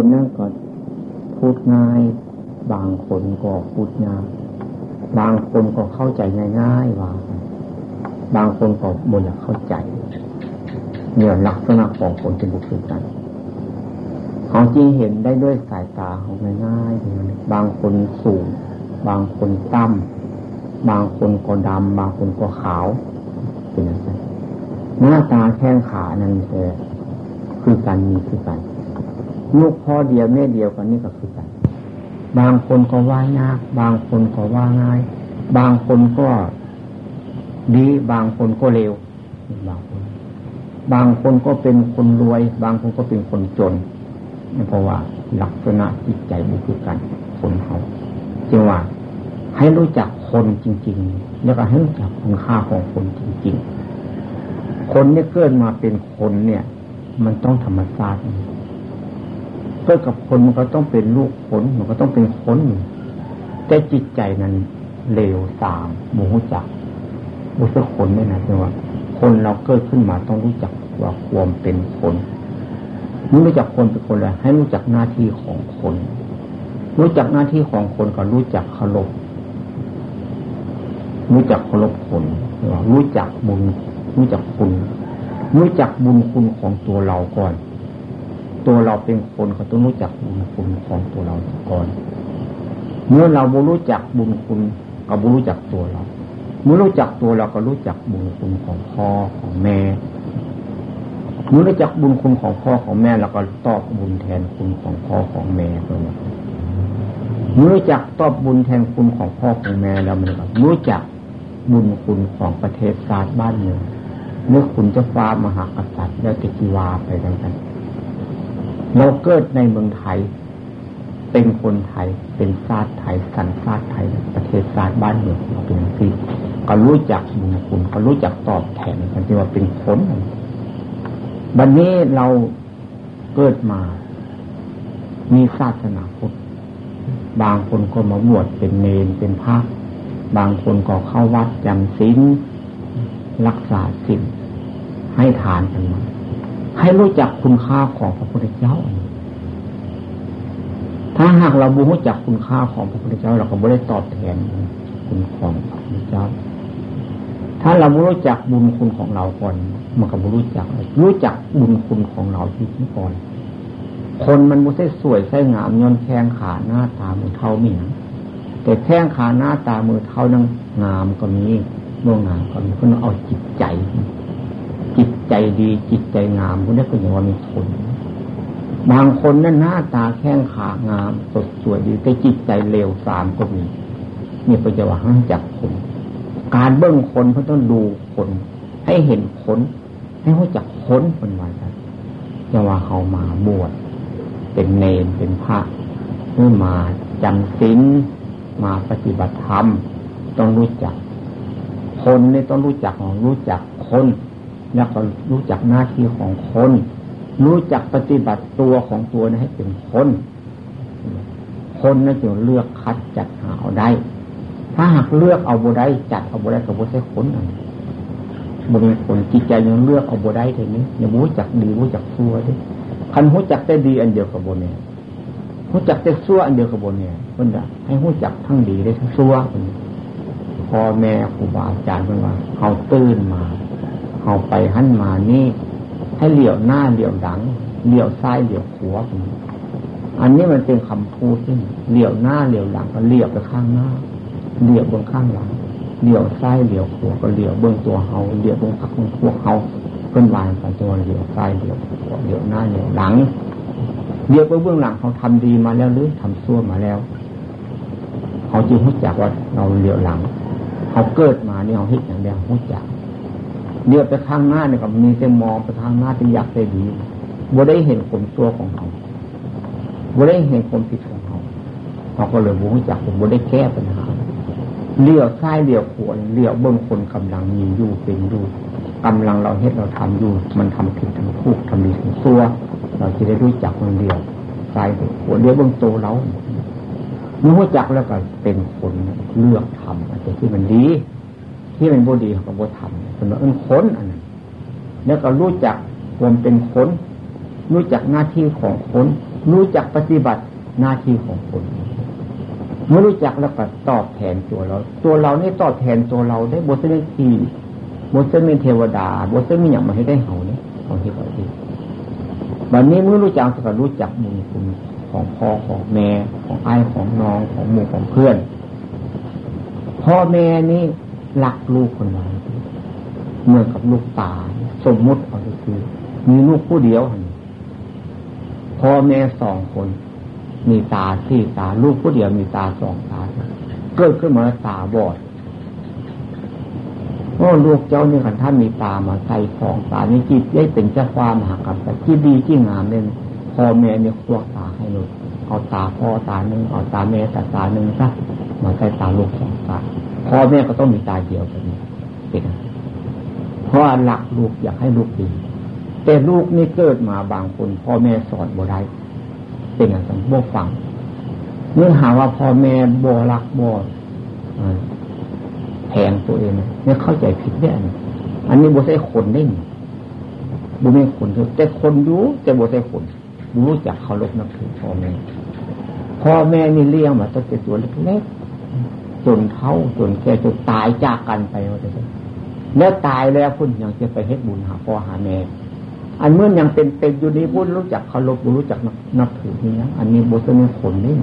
คนนั่นก็พูดง่าย บางคนก็พูดยากบางคนก็เข้าใจง่ายๆว่า บางคนก็บนอยากเข้าใจ เนี่ยลักษณะของคนจะบุกคือกันของจริงเห็นได้ด้วยสายตาของง่ายๆบางคนสูง บางคนต่ำบางคนก็ดำบางคนก็ขาวเป็นอย่างไรหน้าตาแข้งขานั่นเองคือการมีคือกัน ลูกพ่อเดียวแม่เดียวกันนี่ก็คือกันบางคนก็ว่ายาก บางคนก็ว่าง่าย บางคนก็ดี บางคนก็เร็วบางคน บางคนก็เป็นคนรวย บางคนก็เป็นคนจนเพราะว่าลักษณะจิตใจบุคือกันคนเขาจึงว่าให้รู้จักคนจริง ๆ แล้วก็ให้รู้จักคุณค่าของคนจริง ๆ คนที่เกิดมาเป็นคนเนี่ย มันต้องธรรมชาติ เกิดกับคนมันก็ต้องเป็นลูกคนมันก็ต้องเป็นคนแต่จิตใจนั้นเลวสามโมหจักรู้สึกคนไม่นะคือว่า คนเราเกิดขึ้นมาต้องรู้จักว่าความเป็นคนรู้จักคนเป็นคนอะไรให้รู้จักหน้าที่ของคน รู้จักหน้าที่ของคนก็รู้จักเคารพรู้จักเคารพคนรู้จักบุญรู้จักคุณ รู้จักบุญคุณของตัวเราก่อน ตัวเราเป็นคนก็ต้องรู้จักบุญคุณของตัวเราก่อน เมื่อเราบ่รู้จักบุญคุณก็บ่รู้จักตัวเรา เมื่อรู้จักตัวเราก็รู้จักบุญคุณของพ่อของแม่เมื่อรู้จักบุญคุณของพ่อของแม่เราก็ตอบบุญแทนคุณของพ่อของแม่ตัวนี้เมื่อรู้จักตอบบุญแทนคุณของพ่อของแม่แล้วมันก็รู้จักบุญคุณของประเทศชาติบ้านเมืองเมื่อคุณจะฟ้ามหากษัตริย์แล้วจะกีวาไปดังนั้น เราเกิดในเมืองไทย เป็นคนไทย เป็นชาติไทย สันชาติไทย ประเทศชาติบ้านเมืองเราเป็นอย่งก็รู้จักบุญคุณก็รู้จักตอบแทนกันที่ว่าเป็นคนบัดนนี้เราเกิดมา มีศาสนาพุทธบางคนก็มาบวชเป็นเนรเป็นพระบางคนก็เข้าวัดจำศีลรักษาศีลให้ทานกันมา ให้รู้จักคุณค่าของพระพุทธเจ้า ถ้าหากเราบูรู้จักคุณค่าของพระพุทธเจ้า เราก็ไม่ได้ตอบแทนคุณของพระพุทธเจ้า ถ้าเราไม่รู้จักบุญคุณของเราก่อน มันก็บรู้จัก รู้จักบุญคุณของเราที่ที่ก่อน คนมันไม่ใช่สวยใช่งามย้อนแข้งขาหน้าตามือเท่ามีนะแต่แข้งขาหน้าตามือเท่านั้นงามก็มีโน่งามก็มีเพื่อเอาจิตใจ ใจดีจิตใจงามพวกนี้ก็ย่างว่ามีคนบางคนนั้นหน้าตาแข้งขางาม สดสวยดีแต่จิตใจเลวสามก็มีนี่เป็นจะว่าห้างจักคนการเบื้องคนเขาต้องดูคนให้เห็นผลให้รู้จักค้นเป็นวันนั้นจะว่าเขามาบวชเป็นเนรเป็นพระหรือมาจำศีลมาปฏิบัติธรรม ต้องรู้จัก คนนี่ต้องรู้จักของรู้จักคน แล้วก็รู้จักหน้าที่ของคน รู้จักปฏิบัติตัวของตัวนี้ให้เป็นคน คนนั่นจึงเลือกคัดจัดหาเอาได้ ถ้าหากเลือกเอาบุได้จัดเอาบุได้กับบุใช่คนนั่นบริผลจิตใจยังเลือกเอาบได้ทีนี้ยังรู้จักดีรู้จักชั่วดิคันรู้จักแต่ดีอันเดียวกับบนเนี่ยรู้จักแต่ชั่วอันเดียวกับบนเนี่ยเพื่อนให้รู้จักทั้งดีได้ทั้งชั่วพ่อแม่ครูบาอาจารย์เพื่นว่าเขาตื่นมา เขาไปหันมานี่ ให้เหลี่ยวหน้าเหลี่ยวหลังเหลี่ยวซ้ายเหลี่ยวขวาอันนี้มันเป็นคำพูดที่เหลี่ยวหน้าเหลี่ยวหลังก็เหลี่ยวไปข้างหน้าเหลี่ยวบนข้างหลังเลี้ยวซ้ายเลี้ยวขวาก็เลี้ยวเบื้องตัวเฮาเลี้ยวเบื้องพักเบื้องพวกเฮาเพื่อนวายไปตัวเลี้ยวซ้ายเลี้ยวขวาเลี้ยวหน้าเลี้ยวหลังเลี้ยวเบื้องหลังเขาทำดีมาแล้วหรือทำชั่วมาแล้วเขาจึงรู้จักว่าเราเลี้ยวหลัง เขาเกิดมาเนี่ยเขาเห็นอย่างเดียวรู้จัก เลี้ยวไปข้างหน้าเนี่ยก็มีแต่มองไปข้างหน้าที่อยากได้ดีบ่ได้เห็นผลตัวของเขาบ่ได้เห็นความผิดของเขาเขาก็เลยรู้จักผมบ่ได้แก้ปัญหาเลี้ยวซ้ายเลี้ยวขวาเลี้ยวเบื้องคนกำลังมีอยู่เป็นอยู่กำลังเราเฮ็ดเราทำอยู่ มันทำผิดทำถูกทำดีทำซัว เราจะได้รู้จักมันเดียวซ้ายเลี้ยวขวาเลี้ยวเบื้องโตเรารู้จักแล้วก็เป็นคนเลือกทำอะไรที่มันดี ที่มันบ่ดีเขาบ่ทำเป็นว่าเอิ้นคนอันนั้นแล้วก็รู้จักความเป็นคนรู้จักหน้าที่ของคนรู้จักปฏิบัติหน้าที่ของคนเมื่อรู้จักแล้วก็ตอบแทนตัวเรา ตัวเรานี่ตอบแทนตัวเราได้บทเสด็จทีบทเสด็จเทวดาบทเสด็จอย่างมาให้ได้เหาเนี่ยของที่เราดีวันนี้เมื่อรู้จักก็รู้จักบุญคุณของพ่อของแม่ของไอ้ของน้องของหมู่ของเพื่อน พ่อแม่นี่ รักลูกคนนั้นเมื่อกับลูกตาสมมุติเอาคือ มีลูกผู้เดียวพ่อแม่สองคน มีตาสี่ตาลูกผู้เดียวมีตาสองตาเกิดขึ้นมาตาบอดโอ้ลูกเจ้านี่ขันท่านมีตามาใส่ของตานี่จิตได้เป็นเจ้าความหากับแต่ที่ดีที่งามเนี่ยพ่อแม่เนี่ยควงตาให้ลูกเอาตาพ่อตาหนึ่งเอาตาแม่ต่ตาหนึ่งซะมาใส่ตาลูกสองตา พ่อแม่ก็ต้องมีตาเดียวกันนี้เป็นเพราะหลักลูกอยากให้ลูกดี แต่ลูกนี่เกิดมาบางคน พ่อแม่สอนบ่ได้เป็นอย่างนั้นบ่ฟังเมื่อหาว่าพ่อแม่บ่รักบ่แทงตัวเองเนี่ยเข้าใจผิดเนี่ยอันนี้บ่ใช่คนได้บุไม่คนแต่คนรู้แต่บ่ใช่คนรู้จักเคารพนับถือพ่อแม่พ่อแม่นี่เลี้ยงมาตั้งแต่ตัวเล็กๆ จนเท่าจนแก่จนตายจากกันไปว่าจะแล้วตายแล้วคุณยังจะไปเฮ็ดบุญหาพ่อหาแม่อันเมื่อยังเป็นเป็นอยู่นี้บุญรู้จักเคารพรู้จักนับถือนี่นะอันนี้บุษเป็นคนนี่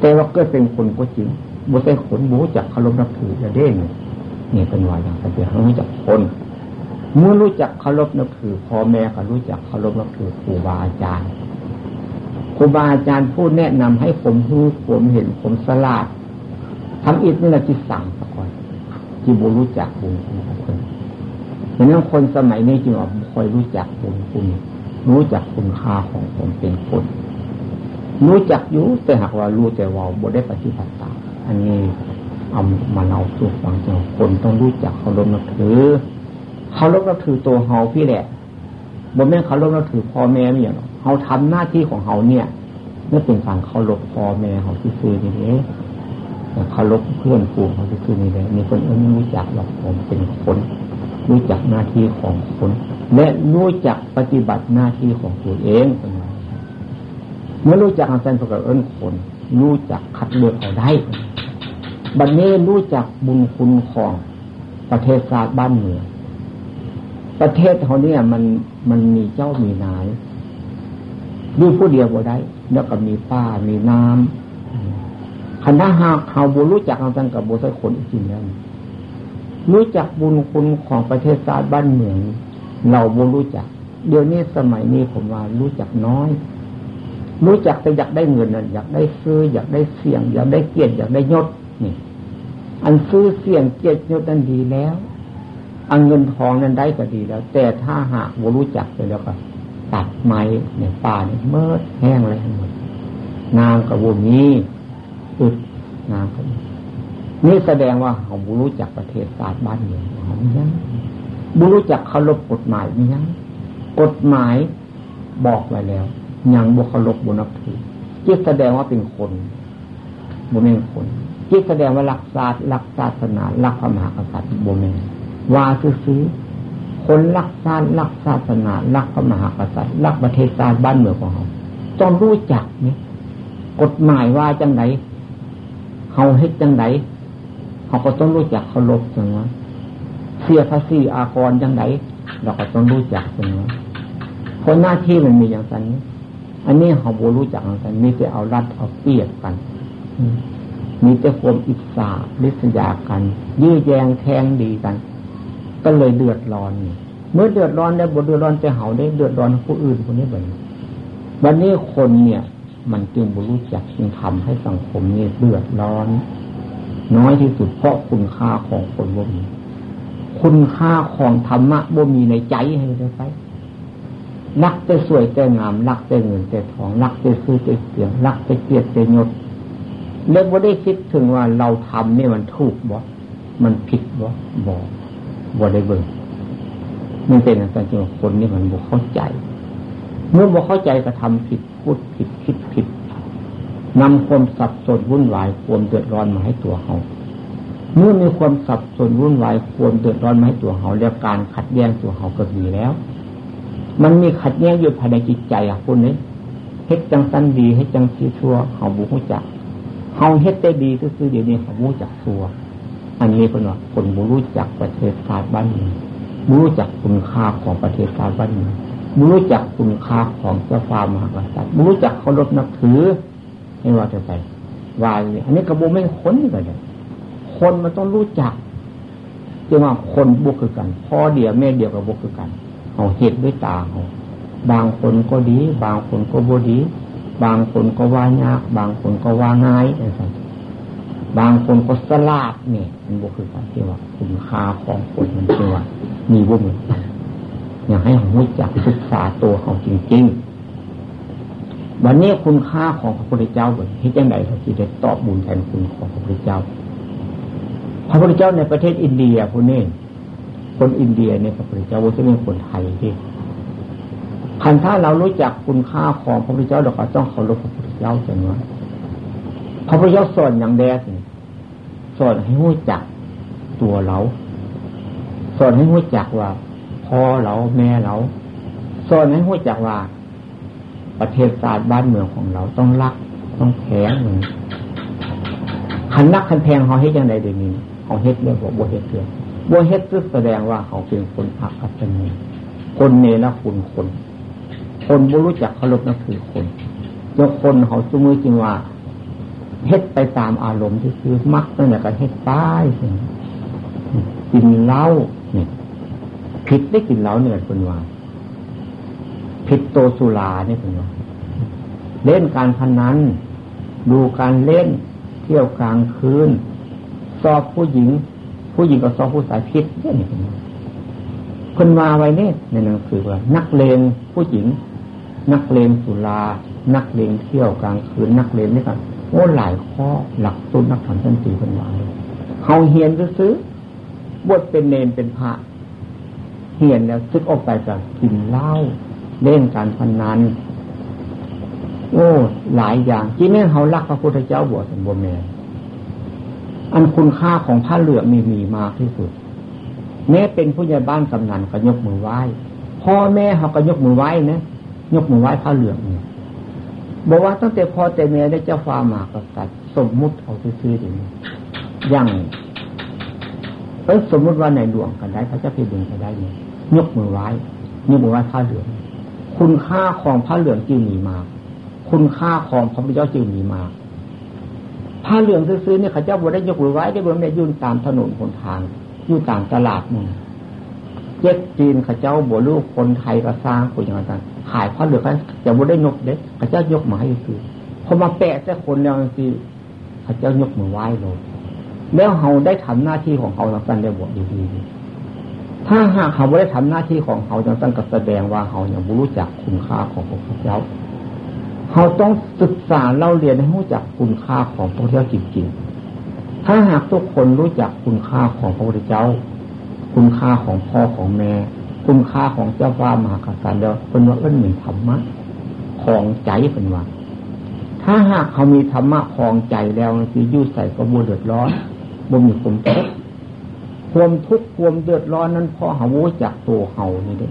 แต่ว่าก็เป็นคนก็จริงบุษเป็นคนรู้จักเคารพนับถือจะเด้งนี่เป็นวาอย่างแต่เดียวรู้จักคนเมื่อรู้จักเคารพนับถือพ่อแม่ก็รู้จักเคารพนับถือครูบาอาจารย์ครูบาอาจารย์พูดแนะนำให้ผมรู้ผมเห็นผมสลาด ทำอิฐนี่แหละที่สั่งสะก่อนที่บุรู้จักบุญคุณของคนดังนั้นคนสมัยนี้จึงอ่คอยรู้จักบุญคุณรู้จักคุณค่าของผมเป็นคนรู้จักอยู่แต่หากว่ารู้แต่ว่าบ่ได้ปฏิบัติตามอันนี้เอามาเล่าสู่ฟังจังคนต้องรู้จักเคารพนับถือเขาลบนับถือตัวเฮาพี่แหละบนแม่เขาลบนับถือพ่อแม่ไม่อย่างเขาทำหน้าที่ของเขาเนี่ยนี่เป็นการเคารพพ่อแม่เขาที่ซื้อนี่เอง เคารพเพื่อนฝูงเขาที่ซื้อนี่เลยมีคนเอื้อรู้จักหรอกผมเป็นคนรู้จักหน้าที่ของคน และรู้จักปฏิบัติหน้าที่ของตัวเองเป็นไงเมื่อรู้จักอาจารย์ประกอบเอื้นคน รู้จักคัดเลือกเอาได้ บัดนนี้รู้จักบุญคุณของประเทศชาติบ้านเมืองประเทศเขาเนี่ยมันมันมีเจ้ามีนายดูผู้เดียวบ่ได้ แล้วก็มีป้ามีน้ำ คณะหากเขาบุรู้จักกันกับบุษคนจริงแล้วรู้จักบุญคุณของประเทศชาติบ้านเมือง เราบุรู้จัก เดี๋ยวนี้สมัยนี้ผมว่ารู้จักน้อย รู้จักแต่อยากได้เงินนั่นอยากได้ซื้อ อยากได้เสี่ยง อยากได้เกียรติอยากได้ยศนี่ อันซื้อเสี่ยงเกียรติยศนั่นดีแล้วอันเงินทองนั้นได้ก็ดีแล้ว แต่ถ้าหากว่ารู้จักไปแล้วก็ตัดไม้ในป่าเนี่ยเมื่อแห้งเลยทั้งหมดนางกับวมี อึดนางกับนี่แสดงว่าเขาบุรู้จักประเทศศาสตร์บ้านเมืองเขาไม่ยังบุรู้จักเคารพกฎหมายไม่ยังกฎหมายบอกไว้แล้วยังบุคารพบุนับถือจิตแสดงว่าเป็นคนบุเป็นคนจิตแสดงว่ารักศาสตร์รักศาสนารักพระมหากษัตริย์บุเมนว่าซื้อคนรักชาติรักศาสนารักพระมหากษัตริย์รักประเทศชาติบ้านเมืองของเขาต้องรู้จักเนี่ยกฎหมายว่าจังไหน เขาเฮ็ดจังไหนเขาก็ต้องรู้จักเคารพจังวะเสียภาษีอากรจังไหนเราก็ต้องรู้จักจังวะคนหน้าที่มันมีอย่างนี้อันนี้เขาโบรู้จักกัน มีแต่เอารัดเอาเปรียบกัน มีแต่ความอิจฉาลิษยากัน ยื้อแยงแทงดีกัน ก็เลยเดือดร้อน เมื่อเดือดร้อนแล้วบเดือดร้อนจะเห่าได้เดือดร้อนผู้อื่นคนนี้แบบนี้วันนี้คนเนี่ย มันจึงบรู้จักจึงทำให้สังคมนี้เดือดร้อน น้อยที่สุดเพราะคุณค่าของคนบ่มีคุณค่าของธรรมะบ่มีในใจให้ได้ไปรักแต่สวยแต่งามรักแต่เงินแต่ทองรักแต่ซื้อแต่เสียงรักแต่เกียรติแต่ยศเล็กว่าได้คิดถึงว่าเราทำนี่มันถูกบ่มันผิดบ่บอกบ่ได้เบิ่งมันเป็นอะไรจริงคนนี่มันบ่เข้าใจ เมื่อบ่เข้าใจก็ทำผิดพูดผิดคิดผิดนำความสับสนวุ่นวายความเดือดร้อนมาให้ตัวเขาเมื่อมีความสับสนวุ่นวายความเดือดร้อนมาให้ตัวเขาแล้วการขัดแย้งตัวเขาก็มีแล้ว มันมีขัดแย้งอยู่ภายในจิตใจอะคุณนี้เฮ็ดจังสั้นดีเฮ็ดจังซีชั่วเขาบูฮู้จักเขาเฮ็ดได้ดีก็คือเดี๋ยวนี้เขาบูจักชั่วอันนี้เป็นว่าคนบูรู้จักประเทศชาติบ้านเมืองบูรู้จักคุณค่าของประเทศชาติบ้านเมือง รู้จักคุณค่าของเจ้าฟ้ามหากษัตริย์รู้จักเคารพนับถือไม่ว่าจะไปวายอันนี้กระบูไม่ค้นเลยคนมันต้องรู้จักจึงว่าคนบุกคือกันพ่อเดียวแม่เดียวกับบุกคือกันเขาเห็นด้วยตาเขาบางคนก็ดี บางคนก็บดี บางคนก็ว่ายาก บางคนก็ว่าง่ายนะครับบางคนก็สลาดเนี่ยมันบุกคือกันที่ว่าคุณค่าของคนมันที่ว่ามีบุญเหมือนกัน อยากให้รู้จักศึกษาตัวเขาจริง ๆ วันนี้คุณค่าของพระพุทธเจ้าแบบที่จังไดเขาจะได้ตอบบุญแทนคุณของพระพุทธเจ้า พระพุทธเจ้าในประเทศอินเดียพวกนี้คนอินเดียเนี่ยพระพุทธเจ้าว่าจะเป็นคนไทยที่คันถ้าเรารู้จักคุณค่าของพระพุทธเจ้าเราก็ต้องเคารพพระพุทธเจ้าจังว่าพระพุทธเจ้าสอนอย่างแดดสอนให้รู้จักตัวเรา สอนให้รู้จักว่า พ่อเราแม่เราสอนให้รู้จักว่า ประเทศศาสตร์บ้านเมืองของเราต้องรัก ต้องแข็งเหมือนขันนักขันแพงเขาเฮ็ดยังไงเดี๋ยวนี้เขาเฮ็ดเรื่องบอกบัวเฮ็ดเรื่องบัวเฮ็ดก็แสดงว่าเขาเป็นคนอักอัศนีคนเนรคุณคน คนบ่รู้จักเคารพนับถือคนยกคนเขาจุมือจริงว่าเฮ็ดไปตามอารมณ์ที่คือมักนั่นแหละก็เฮ็ดป้ายกินเหล้า ผิดได้กินเหล้าเนี่ยคนว่าผิดโตสุราเนี่ยคนว่าเล่นการพนันดูการเล่น เที่ยวกลางคืนสอบผู้หญิง ผู้หญิงก็สอบผู้ชายพิษเนี่ยคนมาไว้เนี่ยในหนังสือว่า นักเลงผู้หญิง นักเลงสุรานักเลงเที่ยวกลางคืน นักเลงนี่กันโอ้หลายข้อหลักตุนนักธรรมชั้นสี่คนวาเขาเฮียนซื้อบทเป็นเนนเป็นพระ เฮียนแล้วซึกออกไปจากกินเหล้าเล่นการพนันโอ้หลายอย่างที่แม่เขารักพระพุทธเจ้าบวชสมบูรณ์แม่อันคุณค่าของผ้าเหลืองมีมีมากที่สุด แม้เป็นผู้ใหญ่บ้านกำนันก็ยกมือไหว้พ่อแม่เขาก็ยกมือไหว้นะยกมือไหว้ผ้าเหลืองเนี่ยบอกว่าตั้งแต่พ่อแต่แม่ได้เจ้าฟ้ามากษัตริย์สมมุติเอาซื้อๆอย่างอย่าง เออสมมติว่าในหลวงกันได้พระเจ้าพิบูลกันได้เนี่ยยกมือไหว้ยกมือไหว้ผ้าเหลือง คุณค่าของผ้าเหลืองจึงมีมา คุณค่าของพระพุทธเจ้าจึงมีมาผ้าเหลืองซื้อเนี่ยข้าเจ้าบวได้ยกมือไว้ได้บนเนี่ยยุ่นตามถนนคนทางยุ่ตามตลาดมึงเจ็ดจีนข้าเจ้าบวลูกคนไทยก็สร้างคนอย่างนั้นขายผ้าเหลืองกันจะบวได้ยกเด็กข้าเจ้ายกมาให้คือพอมาแปะแต่คนแล้วสิข้าเจ้ายกมือไหว้เลย แล้วเขาได้ทำหน้าที่ของเขาทางสั้นได้บวดีๆถ้าหากเขาไม่ได้ทำหน้าที่ของเขาทางสั้นก็แสดงว่าเขายังไม่รู้จักคุณค่าของพระพุทธเจ้าเขาต้องศึกษาเล่าเรียนให้รู้จักคุณค่าของพระพุทธเจ้าจริงๆถ้าหากทุกคนรู้จักคุณค่าของพระพุทธเจ้า คุณค่าของพ่อของแม่ คุณค่าของเจ้าฟ้ามหากษัตริย์แล้วเป็นว่าเอื้นเหมือนธรรมะของใจเป็นว่าถ้าหากเขามีธรรมะของใจแล้วคือยุ่ใส่กระบวนเดือดร้อน บ่มีความทุกข์ความทุกข์ความเดือดร้อนนั้นเพราะเขารู้จักตัวเขานี่เด้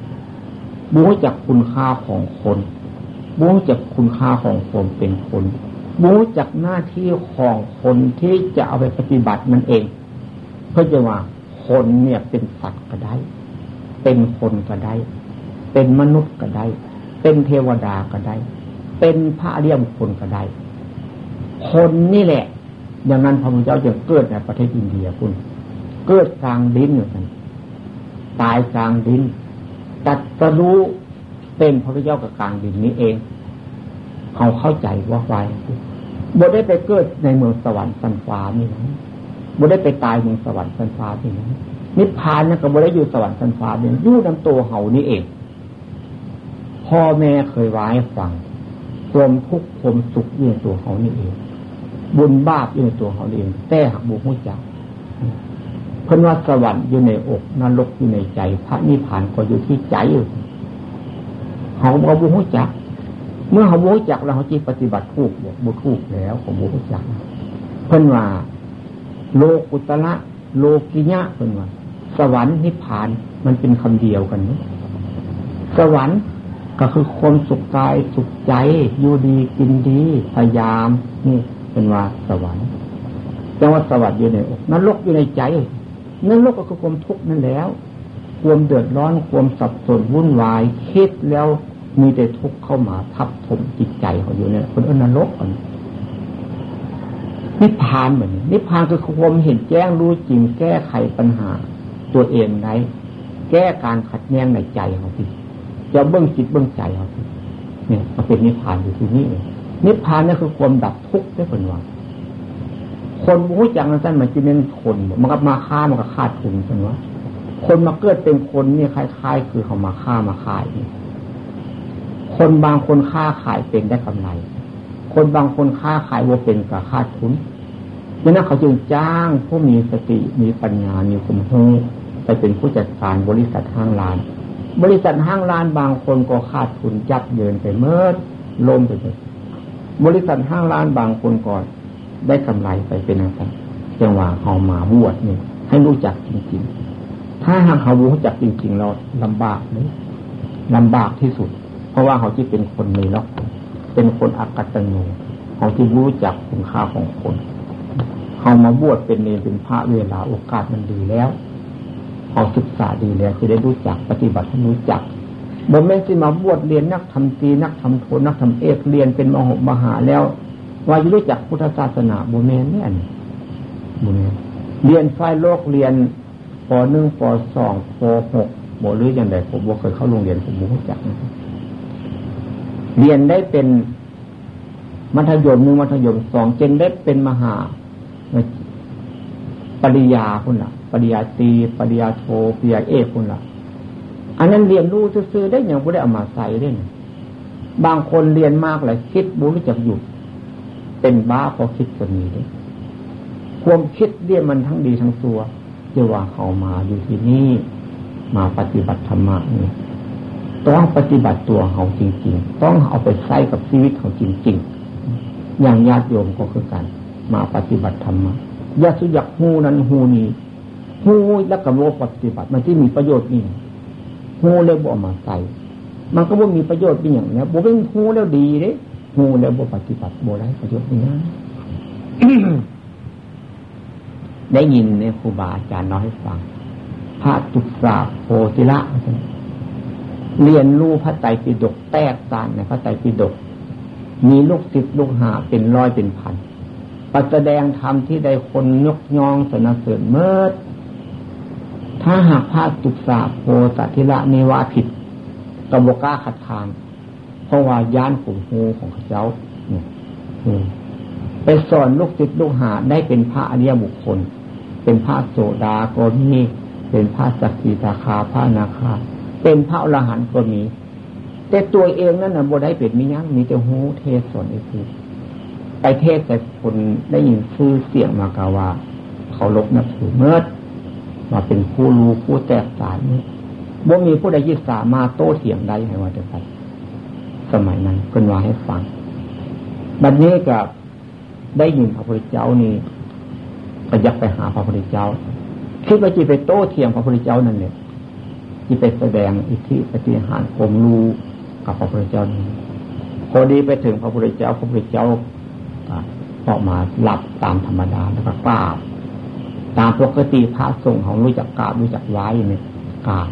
รู้จักคุณค่าของคนบูจักคุณค่าของคนเป็นคนบูจักหน้าที่ของคนที่จะเอาไปปฏิบัติมันเอง เพื่อจะว่าคนเนี่ยเป็นสัตว์ก็ได้ เป็นคนก็ได้ เป็นมนุษย์ก็ได้ เป็นเทวดาก็ได้ เป็นพระเรียมคนก็ได้ คนนี่แหละ อย่างนั้นพระพุทธเจ้าจะเกิดในประเทศอินเดียคุณเกิดกลางดินอยู่กันตายกลางดิน ตัดสรู้เป็นพระพุทธเจ้ากับกลางดินนี้เอง เขาเข้าใจว่าไฟบ่ได้ไปเกิดในเมืองสวรรค์สันฟ้านี่นะบ่ได้ไปตายเมืองสวรรค์สันฟ้านี่นะนิพพานนะก็บ่ได้อยู่สวรรค์สันฟ้าเนี่ยยู่นำตัวเฮานี่เอง พ่อแม่เคยไว้ฟังความทุกข์ความสุขอยู่ในตัวเขานี่เอง บุญบาปอยู่ในตัวเขาเอง แต่หักบุหัวใจเพิ่นว่าสวรรค์อยู่ในอกนรกอยู่ในใจ พระนิพพานก็อยู่ที่ใจอยู่เขาบอกบุหุจัก เมื่อเขาบุหุจักแล้วเขาจีปฏิบัติถูกบุถูกแล้วของบุหุจัก เพิ่นว่า โลกุตละโลกิยะเพิ่นว่า สวรรค์นิพพานมันเป็นคำเดียวกันนี่สวรรค์กก็คือความสุขกายสุขใจอยู่ดีกินดีพยายามนี่ เป็นว่าสวรรค์จังว่าสวรรค์อยู่ในอกนรกอยู่ในใจนรกก็คือความทุกข์นั่นแล้ว ความเดือดร้อนความสับสนวุ่นวายคิดแล้วมีแต่ทุกข์เข้ามาทับถมจิตใจเของอยู่เนี่ยคนอนรกอนนิพพานเหมือนนิพพานคือความเห็นแจ้งรู้จริงแก้ไขปัญหา ตัวเองไงแก้การขัดแย้งในใจเของพี่จะเบื้องจิตเบื้องใจเขาเนี่ยมาเป็นนิพพานอยู่ที่นี่ นิพพานนี่คือความดับทุกข์ได้ผลว่าคนรู้จักนั้นท่านมันจะเป็นคนมันก็มาฆ่ามันก็ฆ่าทุนกันว่าคนมาเกิดเป็นคนนี่คล้ายๆ คือเขามาฆ่ามาขาย คนบางคนค้าขายเป็นได้กำไร คนบางคนค้าขายว่าเป็นกับค่าทุนดังนั้นเขาจึงจ้างผู้มีสติมีปัญญา มีคุมหูไปเป็นผู้จัดการบริษัทห้างร้าน บริษัทห้างร้านบางคนก็ขาดทุนจับเยินไปเมื่อลมไปเลย บริษัทห้างร้านบางคนก็ได้กำไรไปเป็นอะไรจังหวะเอามาบวชเนี่ยให้รู้จักจริงๆ ถ้าหากเขารู้จักจริงๆเราลำบากเลยลำบากที่สุด เพราะว่าเขาที่เป็นคนมีล็อกเป็นคนอักตันยูเขาที่รู้จักคุณค่าของคนเขามาบวชเป็นเนรเป็นพระเวลาโอกาสมันดีแล้วเขาศึกษาดีแล้วจะได้รู้จักปฏิบัติให้รู้จัก บ่แม่สิมาบวชเรียนนักทำตีนักทำโทนักทำเอกเรียนเป็นมหมหาแล้ว ว่าจะรู้จักพุทธศาสนาบ่แม่เนี่ยบ่แม่เรียนฝ่ายโลกเรียนปหนึ่งปสองปหกบ่หรืออย่างไรผมบ่เคยเข้าโรงเรียนผมบ่รู้จักนะเรียนได้เป็นมัธยมหนึ่งมัธยมสองเจนได้เป็นมหาปริยาคุณละ่ะ ปริยาตีปริยาโทปริยาเอกคุณละ่ะ อันนั้นเรียนรู้ซื้อได้อย่างไม่ได้เอามาใส่เล่นบางคนเรียนมากเลยคิดบุรู้จักหยุด เป็นบ้าพอคิดก็มีเลยความคิดเรียนมันทั้งดีทั้งตัวจะว่าเขามาอยู่ที่นี่มาปฏิบัติธรรมะนี่ต้องปฏิบัติตัวเขาจริง ๆ ต้องเอาไปใช้กับชีวิตเขาจริง ๆ อย่างญาติโยมก็คือกันมาปฏิบัติธรรมะญาติสุยักหูนั้นหูนี้หูแล้วกับโลปฏิบัติมันที่มีประโยชน์นี่ หูแล้วบ่มาใส่มันก็บ่มีประโยชน์เป็นอย่างนี้บ่เป็นหูแล้วดีเด้หูแล้วบ่ปฏิบัติบ่ได้ประโยชน์นี่นะได้ยินในครูบาอาจารย์น้อยฟังพระตุสาโพธิละเรียนรู้พระไตรปิฎกแตกต่างในพระไตรปิฎกมีลูกศิษย์ลูกหาเป็นร้อยเป็นพันปัแสดงธรรมที่ได้คนยกยองสนเสริญเมื่อ ถ้าหากพระตุกษาโพสัติละเนวาผิดตบก้าขัดทานเพราะว่าย่านขุมหูของเขาเจ้าไปสอนลูกศิษย์ลูกหาได้เป็นพระอริยบุคคล เป็นพระโสดาโกนีเป็นพระสักขีตาคาพระนาคา เป็นพระอรหันต์ก็มี แต่ตัวเองนั่นนะบ่ได้เป็นมิยังมีแต่หูเทศสอนไอ้คือไปเทศแต่คนได้ยินชื่อเสียงมากาว่า เขาลบนับถือเมื่อ มาเป็นผู้รู้ผู้แตกต่างนี้บ่มีผู้ใดยึดสามารถโต้เถียงได้ให้ว่าจะไปสมัยนั้นเพิ่นว่าให้ฟังบัดนี้กับได้ยินพระพุทธเจ้านี่ก็อยากไปหาพระพุทธเจ้าคิดว่าจีไปโต้เถียงพระพุทธเจ้านั่นเนี่ยที่ไปแสดงอิทธิปฏิหารผมรู้กับพระพุทธเจ้านี้พอดีไปถึงพระพุทธเจ้าพระพุทธเจ้าออกมาหลับตามธรรมดาแล้วก็กราบ ตามปกติพระสงฆ์ของรู้จักกราบรู้จักไว้เนี่ยกราบ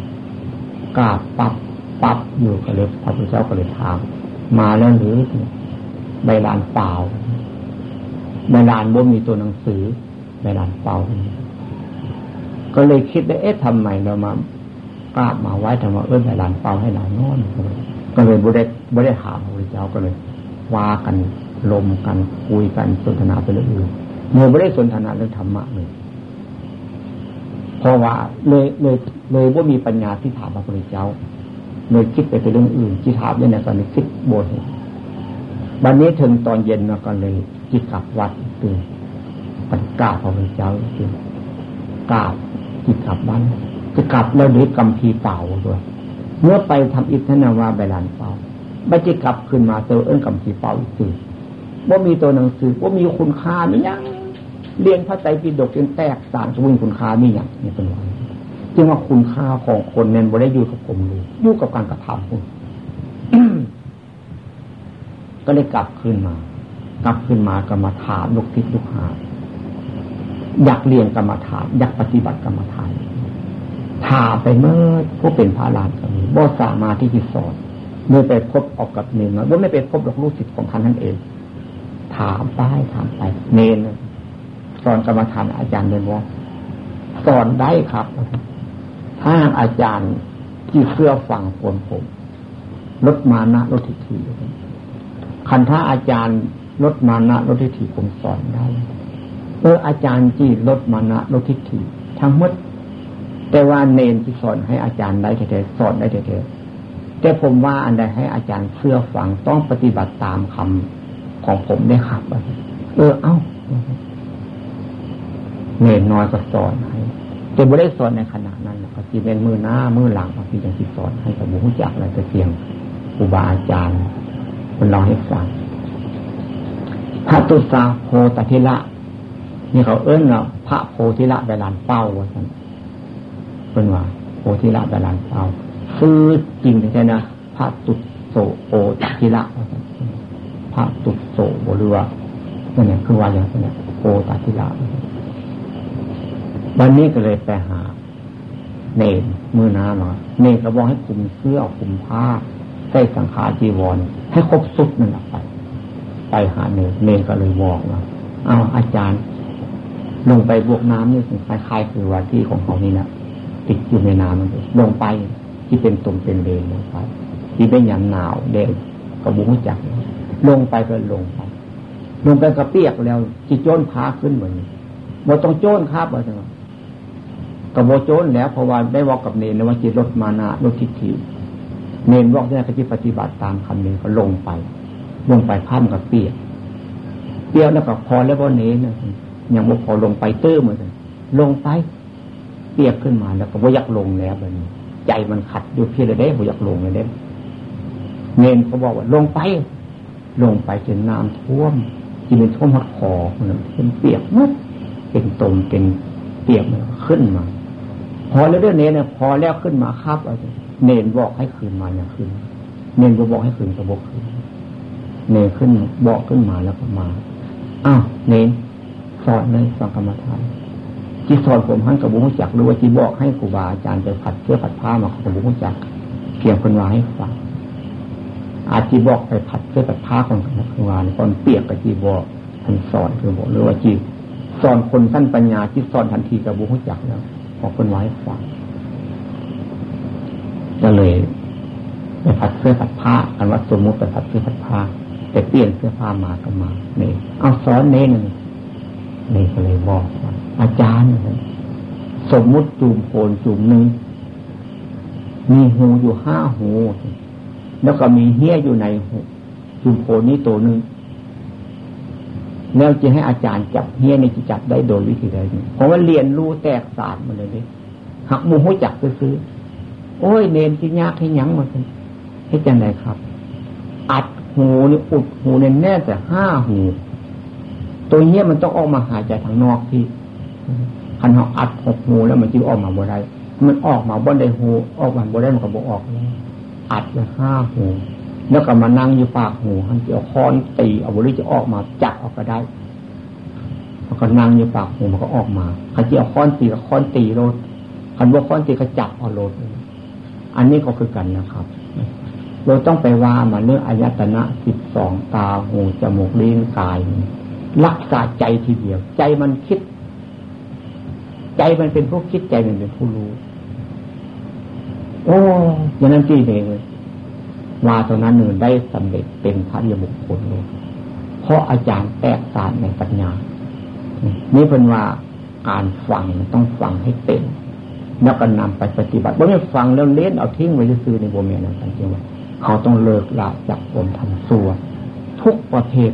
กราบปับปับอยู่ก็เลยพระพุทธเจ้าก็เลยถามมาแล้วหรือใบลานเปล่าใบลานบ่มีตัวหนังสือใบลานเปล่า ก็เลยคิดได้เอ๊ะทำไมเรามากราบมาไว้ทำไมเอื้อใบลานเปล่าให้เรานอนก็เลยบุได้บุได้ถามพระพุทธเจ้าก็เลยว่ากันลมกันคุยกันสนทนาไปเรื่องอื่นเมื่อไม่ได้สนทนาเรื่องธรรมะเลย เพราะว่าเลยเลยเลยว่ามีปัญญาที่ถามพระพุทธเจ้าเลยคิดไปเป็นเรื่องอื่นที่ถามเนี่ยตอนนี้คิดโบนวันนี้ถึงตอนเย็นมาก็เลยจิตกลับวัดตื่นปัญกาพระพุทธเจ้าตื่นกราบจิตกลับบ้านจะกลับแล้วด้วยกำพีเป่าด้วยเมื่อไปทำอิทธนาวาใบลานเป่าไม่จะกลับขึ้นมาเจอเอิ้นกำพีเป่าอีกตื่นว่ามีตัวหนังสือว่ามีคุณค่ามีอย่าง เรียนพระไตรปิฎกจนแตกต่างจะวิ่งคุณค่ามีอย่างนี่เป็นว่าจึงว่าคุณค่าของคนเน้นบ่ได้อยู่กับผมเลยอยู่กับการกระทำคุณก็เลยกลับขึ้นมา กลับขึ้นมาก็มาถามลูกทิศลูกหาอยากเรียนกรรมฐาน อยากปฏิบัติกรรมฐานถามไปเมื่อผู้เป็นพระลานก็มีบ่สามารถที่จะสอนเมื่อไปพบออกกับเนนว่าไม่ไปพบหลอกลูกศิษย์ของท่านนั่นเอง ถามไปถามไป เนน สอนกรรมฐานอาจารย์เนนว่าสอนได้ครับ ถ้าอาจารย์ที่เสื้อฟังคนผมลดมานะลดทิฏฐิคันถ้าอาจารย์ลดมานะลดทิฏฐิผมสอนได้เอออาจารย์จีลดมานะลดทิฏฐิทั้งหมด แต่ว่าเนนที่สอนให้อาจารย์ได้แท้ๆสอนได้แท้ๆแต่ผมว่าอันใดให้อาจารย์เชื่อฟังต้องปฏิบัติตามคำของผมได้ครับ เออเอ้า เนนน้อยก็สอนให้แต่ไม่ได้สอนในขณะนั้นก็จีเป็นมือหน้ามือหลังบางทียังสิสอนให้กับบุญจักอะไรต่เพียงครูบาอาจารย์คนเราให้ฟังพระตุสาโพตทิละนี่เขาเอื้นเราพระโพธิละไปลานเป้าว่าสันเป็นว่าโพธิละไปลานเป้าซื้อจริงใช่ไหมพระตุโสโอติละพระตุโสบหรือว่าเนี่ยคือว่าอย่างนี้โอตทิละ วันนี้ก็เลยไปหา เนรมือน้ำมาเนรก็บอกให้คุมเสื้อคุมผ้าใส่สังขารจีวร ให้ครบสุดนั่นแหละไป ไปหาเนรเนรก็เลยบอกว่าเอาอาจารย์ ลงไปบวกน้ำนี่คล้ายๆคือว่าที่ของเขานี่นะติดอยู่ในน้ำมันลงไปที่เป็นตุ่มเป็นเลนลงไปที่เป็นยามหนาวเด็กกระบุ้งจักลงไปก็ลงไปลงไปกระเปียกแล้วจิโจนพาขึ้นเหมือนบ่ต้องโจนครับว่าจัง กับโบโจนแล้วเพราะว่าได้บอกกับเนนว่าจิตลดมานะลดทิฏฐิเนนบอกได้ก็ที่ปฏิบัติตามคำเนนก็ลงไป ลงไปข้ามกับเปียกเปียกแล้วก็พอแล้วว่าเนนยังบ่พอลงไปเตื้อเหมือนกันลงไป เปียกขึ้นมาแล้วก็บ่อยากลงแล้วแบบนี้ใจมันขัดอยู่เพียงได้บ่อยากลงเลยเด้เนนเขาบอกว่าลงไป ลงไปจนน้ำท่วมจีเป็นท่วมหัดคอเป็นเปียกมดเป็นตมเป็นเปียกขึ้นมา พอแล้วเรื่องเนนเนี่ยพอแล้วขึ้นมาครับเนนบอกให้คืนมาอย่างคืนเนนก็บอกให้คืนก็บอกคืนเนนขึ้นบอกขึ้นมาแล้วก็มาอ้าวเนนสอนเลยสอนกรรมฐานที่สอนผมให้กับบุญจักหรือว่าที่บอกให้ครูบาอาจารย์ไปผัดเสื้อผัดผ้ามากับบุญจักเกี่ยวคนวาให้ฟังอาจีบอกไปผัดเสื้อผัดผ้าของคุณวาตอนเปียกกับจีบอกท่านสอนคือบอกหรือว่าจีสอนคนสั้นปัญญาที่สอนทันทีกับบุญจักแล้ว บอกคนไว้ฟังก็เลยไปผัดเสื้อผัดผ้าอันว่าสมมุติไปผัดเสื้อผัดผ้าแต่เปลี่ยนเสื้อผ้ามาก็มาเนี่ยเอาสอนเน้นนี่ก็เลยบอกว่าอาจารย์สมมุติจูมโคนจูมหนึ่งมีหูอยู่ห้าหู แล้วก็มีเหี้ยอยู่ในหูจูมโคนนี้ตัวหนึ่ง แล้วจะให้อาจารย์จับเฮียนี่จะจับได้โดยวิธีใดเพราะว่าเรียนรู้แตกสารมาเลยดิหักมูหูจักซื้อโอ้ยเนนที่ยากให้ยั้งมาเป็นให้จังไดครับ อัดหูนี่อุดหูเนแน่แต่ห้าหู ตัวเนี้ยมันต้องออกมาหายใจทางนอกที่คันเขาอัดหกหูแล้วมันจะออกมาบ่ได้มันออกมาบ่ได้หู ออกมาบ่ได้มันก็บ่ออก อัดเลยห้าหู แล้วก็มานั่งอยู่ปากหูมันจะเอาค้อนตีเอาบริจะออกมาจับออกก็ได้มันก็นั่งอยู่ปากหูมันก็ออกมาคันจะเอาค้อนตีก็ค้อนตีโลดคันว่าค้อนตีก็จับเอาโลดอันนี้ก็คือกันนะครับ เราต้องไปว่ามาเรื่องอายตนะสิบสองตาหูจมูกลิ้นกาย รักษาใจทีเดียว ใจมันคิด ใจมันเป็นผู้คิดใจมันเป็นผู้รู้ โอ้ยังนั้นจีเลย วาตรงนั้นหนึ่งได้สำเร็จเป็นพระยบุคคลเลยเพราะอาจารย์แตกสารในปัญญา นี่เป็นว่าการฟังต้องฟังให้เต็มแล้วก็นำไปปฏิบัติบ่ไม่ฟังแล้วเล่นเอาทิ้งไว้ซื้อในโบเมียนั่นจริงว่าเขาต้องเลิกละจากผมทำซัวทุกประเภท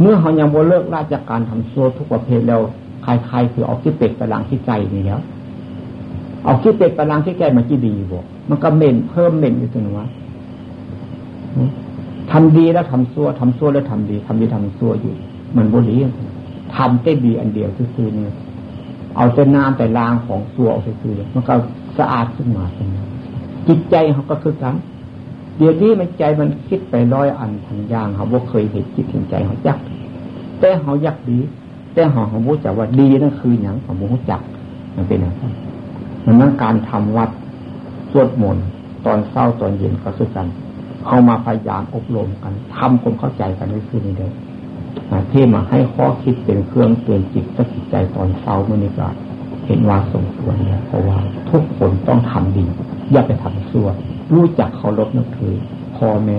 เมื่อเขายังโบเลิกละจากการทำซัวทุกประเภทแล้วใครๆคือเอาคิดเป็ดไปล้างที่ใจนี่แล้วเอาคิดเป็ดไปล้างที่ใจมันจีดีบอก มันก็เหม็นเพิ่มเหม็นอยู่ตรงว่าทำดีแล้วทำซัวทำซัวแล้วทำดีทำดีทำซัวอยู่ มันบุรีทำได้ดีอันเดียวซื่อๆนี่เอาแต่น้ำแต่ลางของซัวเอาซื่อๆมันก็สะอาดขึ้นมาจิตใจเขาก็คือกันเดี๋ยวนี้มันใจมันคิดไปร้อยอันพันอย่างเขาบ่เคยเห็นคิดเห็นใจเขาจัก แต่เขาอยากดี แต่เขาเขาบูจักว่าดีนั่นคืออย่างเขาบูจักมันเป็นอย่างนั้นมันนั่งการทำวัด สวดมนต์ตอนเศร้าตอนเย็นก็สุดกันเข้ามาพยายามอบรมกันทำคนเข้าใจกันด้วยคือนี่เลยที่มาให้ข้อคิดเป็นเครื่องเตือนจิตสกิจใจตอนเศร้าเมื่อนี้ก็เห็นว่าสมควรเนี่ยเพราะว่าทุกคนต้องทำดี อย่าไปทำชั่ว รู้จักเคารพนับถือพ่อแม่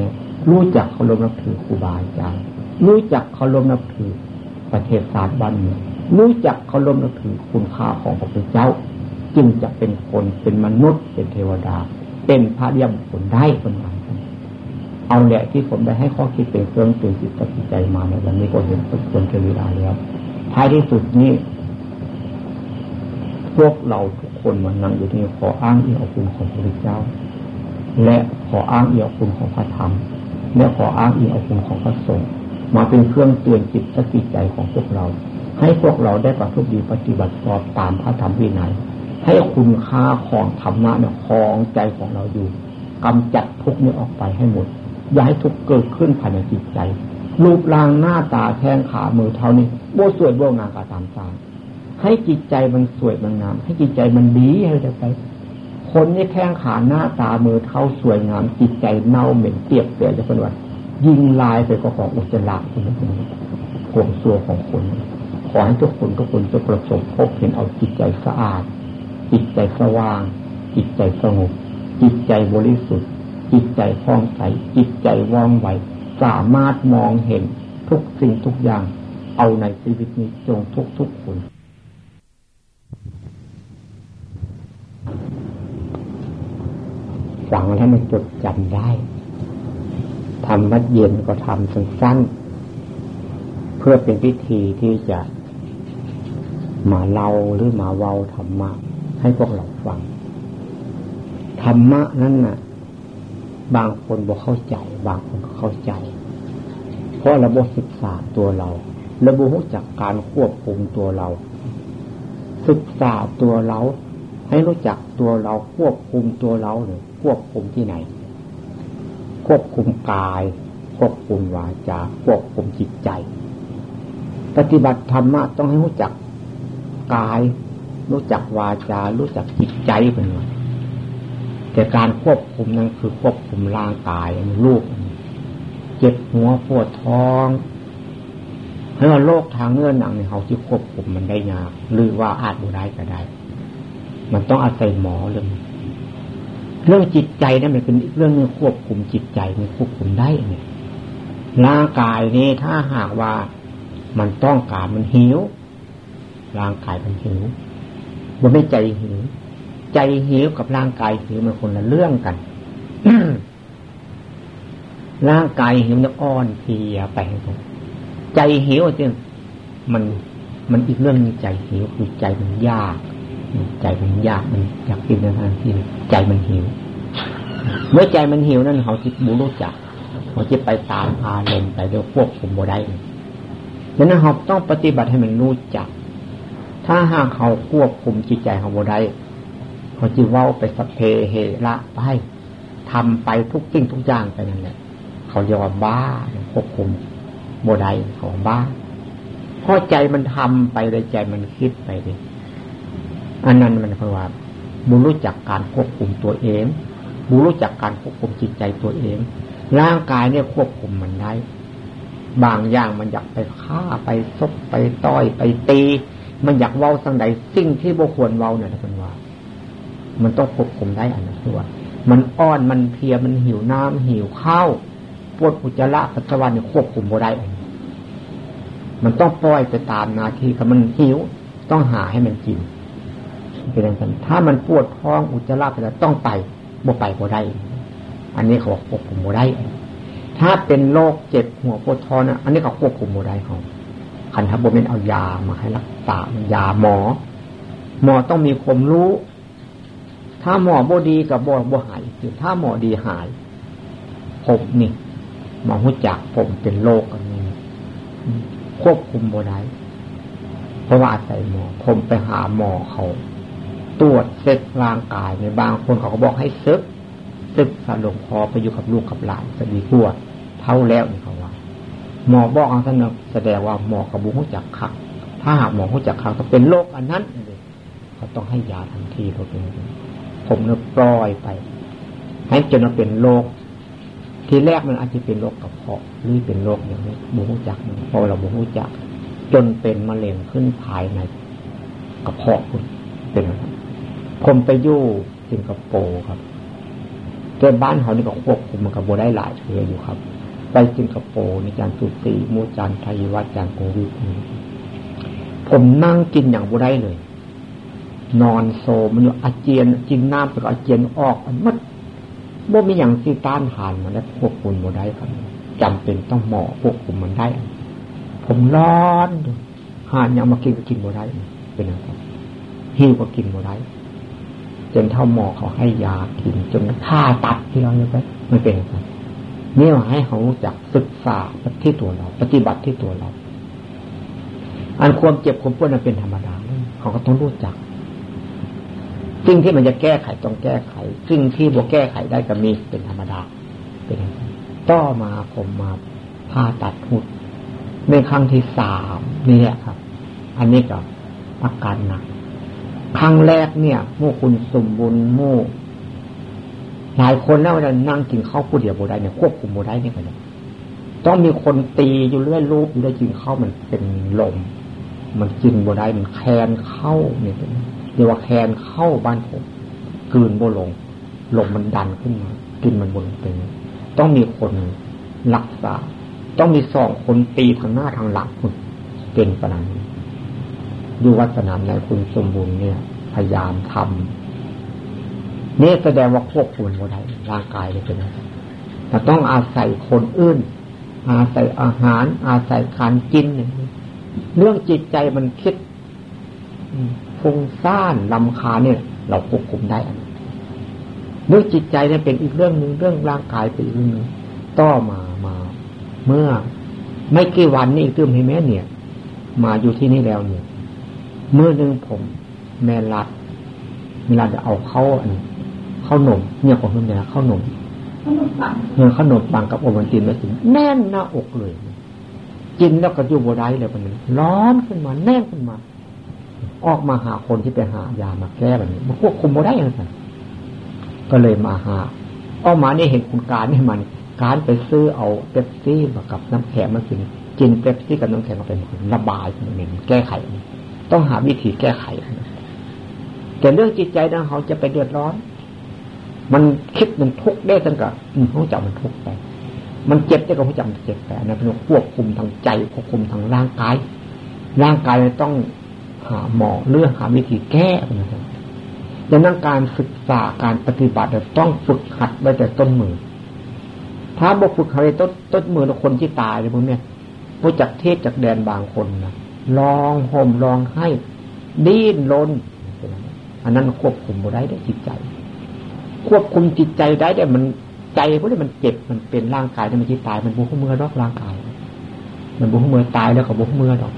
รู้จักเคารพนับถือครูบาอาจารย์รู้จักเคารพนับถือประเทศศาสตร์บ้านเมืองรู้จักเคารพนับถือคุณค่าของพระพุทธเจ้า จึงจะเป็นคนเป็นมนุษย์ เป็นเทวดา เป็นพระเยี่ยมคนได้คนนั้นเอาแหละที่ผมได้ให้ข้อคิดเป็นเครื่องตื่นจิตตัดใจมาในวันนี้ก็เห็นสมควรเวลาแล้วท้ายที่สุดนี้พวกเราทุกคนมันนั่งอยู่ที่ขออ้างอิงอคุณของพระพุทธเจ้า และขออ้างอิงอคุณของพระธรรม และขออ้างอิงอคุณของพระสงฆ์มาเป็นเครื่องเตือนจิตสกิจใจของพวกเรา ให้พวกเราได้ประพฤติดีปฏิบัติชอบตามพระธรรมวินัย ให้คุณค่าของธรรมะเนี่ยคลองใจของเราอยู่กำจัดทุกนี้ออกไปให้หมด อย่าให้ทุกเกิดขึ้นภายในจิตใจ รูปร่างหน้าตาแข้งขามือเท่านี้โบสวยโบงามกาตามตามให้จิตใจมันสวยมันงาม ให้จิตใจมันดีให้จะไปคนที่แข้งขาหน้าตามือเท่าสวยงาม จิตใจเน่าเหม็นเปียกเปียกจะเป็นว่ายิงลายไปก็ของอุจจาระคนนั้นคนนี้ผงซัวของคนขอให้ทุกคนทุกคนจะประสบพบเห็นเอาจิตใจสะอาด จิตใจสว่าง จิตใจสงบ จิตใจบริสุทธิ์ จิตใจคล่องใสจิตใจว่องไวสามารถมองเห็นทุกสิ่งทุกอย่าง เอาในชีวิตนี้จงทุกทุกคนฟังแล้วมันจดจำได้ทำวัดเย็นก็ทำสั้นๆเพื่อเป็นพิธีที่จะมาเล่าหรือมาเว้าธรรมะ ให้พวกเราฟัง ธรรมะนั้นน่ะ บางคนบอกเข้าใจ บางคนเข้าใจ เพราะระบบศึกษาตัวเรา ระบบรู้จักการควบคุมตัวเรา ศึกษาตัวเรา ให้รู้จักตัวเราควบคุมตัวเราหรือควบคุมที่ไหน ควบคุมกาย ควบคุมวาจา ควบคุมจิตใจ ปฏิบัติธรรมะต้องให้รู้จักกาย รู้จักวาจา รู้จักจิตใจเป็นไงแต่การควบคุมนั้นคือควบคุมร่างกายลูกเจ็บหัวปวดท้องให้ว่าโรคทางเนื้อหนังในเขาที่ควบคุมมันได้ยากหรือว่าอาจบุได้ก็ได้ มันต้องอาศัยหมอเรื่องเรื่องจิตใจนั่นมันเป็นเรื่องควบคุมจิตใจมันควบคุมได้เนี่ยร่างกายนี่ถ้าหากว่ามันต้องการมันหิวร่างกายมันหิว มันไม่ใจหิว ใจหิวกับร่างกายหิวมันคนละเรื่องกัน ร่างกายหิวมันอ่อนเพลียไปใจหิวจริงมันมันอีกเรื่องนึงใจหิวคือใจมันยาก ใจมันยากมันอยากกินอาหารที่ใจมันหิว เมื่อใจมันหิวนั่นเขาจิตบูรู้จักเขาจิตไปตามอารมณ์ไปโดยควบคุมบ่ได้ดังนั้นเขาต้องปฏิบัติให้มันรู้จัก ถ้าหากเขาควบคุมจิตใจเขาบ่ได้เขาจีว่าไปสเพเหระไปทำไปทุกสิ่งทุกอย่างไปนั่นแหละเขาเรียกว่าบ้าควบคุมโมไดเขาบ้าเพราะใจมันทำไปเลยใจมันคิดไปเลยอันนั้นมันเพราะว่าบุรู้จักการควบคุมตัวเองบุรู้จักการควบคุมจิตใจตัวเอง ร่างกายเนี่ยควบคุมมันได้ บางอย่างมันอยากไปฆ่าไปซบไปต้อยไปตี มันอยากเว้าสังใดสิ่งที่บุควรเว้าเนี่ยเป็นว่า มันต้องควบคุมได้อันนั้นตัวมันอ้อนมันเพียมันหิวน้ำหิวข้าวปวดอุจจาระปัสสาวะเนี่ยควบคุมบ่ได้อันนี้มันต้องปล่อยไปตามนาทีกับมันหิวต้องหาให้มันกินเป็นอย่างนั้นถ้ามันปวดท้องอุจจาระไปแล้วต้องไปบ่ไปบ่ได้ อันนี้เขาควบคุมบ่ได้ถ้าเป็นโรคเจ็บหัวปวดท้องนะอันนี้เขาควบคุมบ่ได้เขาคันทับบเป็นเอายามาให้รัก ษายาหมอ หมอต้องมีความรู้ ถ้าหมอบดีกับบ่บ่หายถ้าหมอดีหายผมนี่หมอหุจักผมเป็นโรคอันนี้ควบคุมบ่ได้เพราะว่าอาศัยหมอ ผมไปหาหมอเขาตรวจเซ็ตร่างกายในบางคนเขาก็บอกให้ซึกตึกสลงคอไปอยู่กับลูกกับหลานจะดีกว่าเท่าแล้วนี่เขาว่า หมอบอกอันนั้นแสดงว่าหมอกับบุหุจักคัก ถ้าหากหมอหุจักคักก็เป็นโรคอันนั้นเขาต้องให้ยาทันทีเขาเป็นผมเนี่ยปล่อยไป ให้จนมันเป็นโรคทีแรกมันอาจจะเป็นโรคกระเพาะหรือเป็นโรคอย่างนี้บุหุจักพอเราบุหุจัก จนเป็นมะเร็งขึ้นภายในกระเพาะคุณเป็นผมไปยู่สิงคโปร์ครับแต่บ้านเขานี่ก็ควบคุมมันกับโบได้หลายเชื้ออยู่ครับ ไปสิงคโปร์ในจานสุตีมูจานไทยวัดจานโควิด ผมนั่งกินอย่างโบได้เลย นอนโซมันอยู่อาเจียนกินน้ำไปก็อาเจียนออกอันมัดบ่มีอย่างที่ต้านทานมันแล้วควบคุมโบได้ครับจำเป็นต้องหมอควบคุมมันได้ ผมร้อนหานยังมากินก็กินโบได้เป็นอะไรหิวก็กินโบได้จนเท่าหมอเขาให้ยากินจนฆ่าตัดที่เราเนี่ยไปไม่เป็นครับนี่ว่าให้เขาจักศึกษาที่ตัวเรา ปฏิบัติที่ตัวเรา อันความเจ็บความปวดนั้นเป็นธรรมดาเขาก็ต้องรู้จักสิ่งที่มันจะแก้ไขต้องแก้ไขสิ่งที่บวแก้ไขได้ก็มีเป็นธรรมดา เป็นต่อมาผมมาผ่าตัดหุดในครั้งที่สามนี่แหละครับ อันนี้ก็อาการหนักครั้งแรกเนี่ยมู่คุณสมบูรณ์มู่หลายคนแล้วเวลานั่งกินข้าวผู้เดียวโบได้เนี่ยควบคุมโบได้เนี่ยกันต้องมีคนตีอยู่เรื่อยรูปอยู่ได้กินข้าวมันเป็นลม มันกินโบได้มันแคนเข้าเนี่ยเรียกว่าแคนเข้าบ้านผมกืนโบลงลมมันดันขึ้นมา กินมันบนเป็นต้องมีคนรักษา ต้องมีสองคนตีทางหน้าทางหลังคุณเป็นประมาณนี้ดูวัฒนามในคุณสมบูรณ์เนี่ย พยายามทำนี่แสดงว่าควบคุมบ่ได้ร่างกายเลยเป็นแต่ต้องอาศัยคนอื่น อาศัยอาหาร อาศัยการกิน เรื่องจิตใจมันคิดฟุ้งซ่านลำคาเนี่ย เราควบคุมได้เรื่องจิตใจเนี่ยเป็นอีกเรื่องหนึ่งเรื่องร่างกายเป็นอีกเรื่องหนึ่งต่อมามา เมื่อไม่กี่วันนี่ตื้มให้แม่เนี่ย มาอยู่ที่นี่แล้วเนี่ยเมื่อนึงผม แม่รัดเวลาจะเอาเข้าอันข้าวหนมเนี่ยของคุณเนี่ยข้าวหนมเนี่ยข้าวหนมปังกับโอวันตินมาสิแน่นหน้าอกเลย กินแล้วก็ยู่บได้เลยมันร้อนขึ้นมาแน่นขึ้นมา ออกมาหาคนที่ไปหายามาแก้แบบนี้มันควบคุมบได้ยังไงก็เลยมาหาออกมาเนี่ยเห็นคุณการนี่มันการไปซื้อเอาเป๊ปซี่มากับน้ำแข็งมากินกินเป๊ปซี่กับน้ำแข็งมาเป็นระบายมันเองแก้ไข ต้องหาวิธีแก้ไขแต่เรื่องจิตใจนะเขาจะไปเดือดร้อน มันคิดมันทุกข์ได้ตั้งแต่เขาจับมันทุกข์ไป มันเจ็บได้ก็เขาจับมันเจ็บแต่นะเป็นควบคุมทางใจควบคุมทางร่างกาย ร่างกายต้องหาหมอเรื่องหาวิธีแก้นะครับดังนั้นการศึกษาการปฏิบัติต้องฝึกหัดไว้แต่ต้นมือ ถ้าบอกฝึกหัดต้นต้นมือคนที่ตายเลยพวกเนี้ยพวกจากเทศจากแดนบางคนนะลองห่มลองให้ดิ้นรนอันนั้นควบคุมได้ได้จิตใจ ควบคุมจิตใจได้แต่มัน ใจเพราะมันเจ็บมันเป็นร่างกายที่มันจิตตายมันบุกเมื่อรอกร่างกาย มันบุกเมื่อตายแล้วก็บุกเมื่อดอก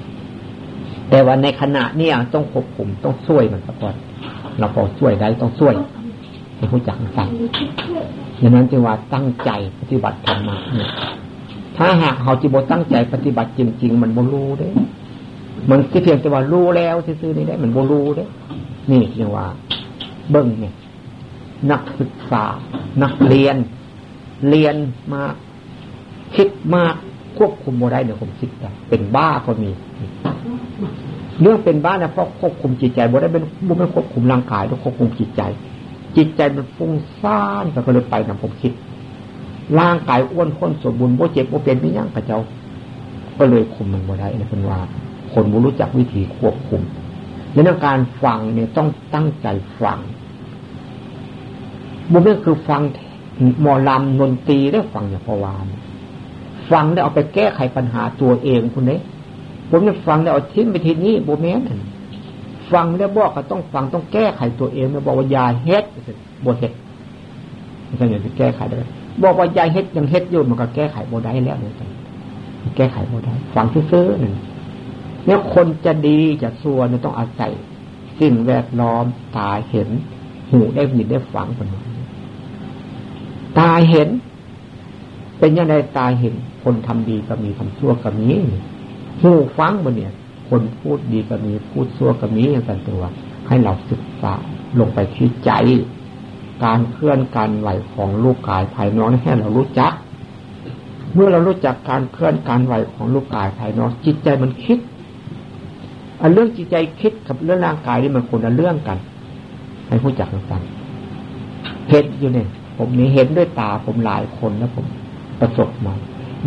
แต่ว่าในขณะเนี้ยต้องควบคุมต้องช่วยมันก่อนเราพอช่วยได้ต้องช่วยให้ผู้จักสั่งดังนั้นจึงว่าตั้งใจปฏิบัติธรรมะเนี่ยถ้าหากเขาจิบตั้งใจปฏิบัติจริง ๆ มันบรู้ได้ มันที่เพียงแต่ว่ารู้แล้วซื่อๆนี่ได้มันโบรู้ได้ นี่เรียกว่า เบิ้งเนี่ย นักศึกษา นักเรียน เรียนมาคิดมากควบคุมโมได้เนี่ยผมคิดแต่เป็นบ้าก็มี เรื่องเป็นบ้านะเพราะควบคุมจิตใจโมได้เป็นโมไม่ควบคุมร่างกายต้องควบคุมจิตใจ จิตใจมันฟุ้งซ่านก็เลยไปนะผมคิด ร่างกายอ้วนข้นสมบูรณ์โมเจ็บโมเป็นไม่ยั่งกระเจ้า ก็เลยคุมมันโมได้นะเป็นว่า คนรู้จักวิธีควบคุมในเรื่องการฟังเนี่ยต้องตั้งใจฟังบุญนี่คือฟัง หมอลำนนตรีได้ฟังอย่างพวานฟังได้เอาไปแก้ไขปัญหาตัวเองคุณเนี่ยผมจะฟังได้เอาทิ้งไปทีนี้โบแมนฟังได้บอกก็ต้องฟังต้องแก้ไขตัวเองไม่บอกว่ายาเฮ็ดบทเฮ็ดไม่ใช่อย่างที่แก้ไขได้บอกว่ายาเฮ็ดยังเฮ็ดอยู่มันก็แก้ไขโบได้แล้วเนี่ยแก้ไขโบได้ฟังซื้อๆนึ่งเนี่ยคนจะดีจะซัวเนี่ยต้องอาศัยสิ่งแวดล้อมตาเห็น หูได้ยินได้ฟังคนนี้ ตาเห็น เป็นยังไงตาเห็น คนทำดีก็มีทำชั่วก็มีหูฟังบนเนี่ย คนพูดดีก็มีพูดชั่วก็มีอย่างตันตัว ให้เราศึกษาลงไปที่ใจ การเคลื่อนการไหวของลูกกายภายนอกให้เรารู้จัก เมื่อเรารู้จักการเคลื่อนการไหวของลูกกายภายนอก จิตใจมันคิดอันเรื่องจิตใจคิดกับเรื่องร่างกายนี่มันคนละเรื่องกัน ให้ผู้จักกันเห็นอยู่เนี่ย ผมนี่เห็นด้วยตาผมหลายคนแล้วผมประสบมา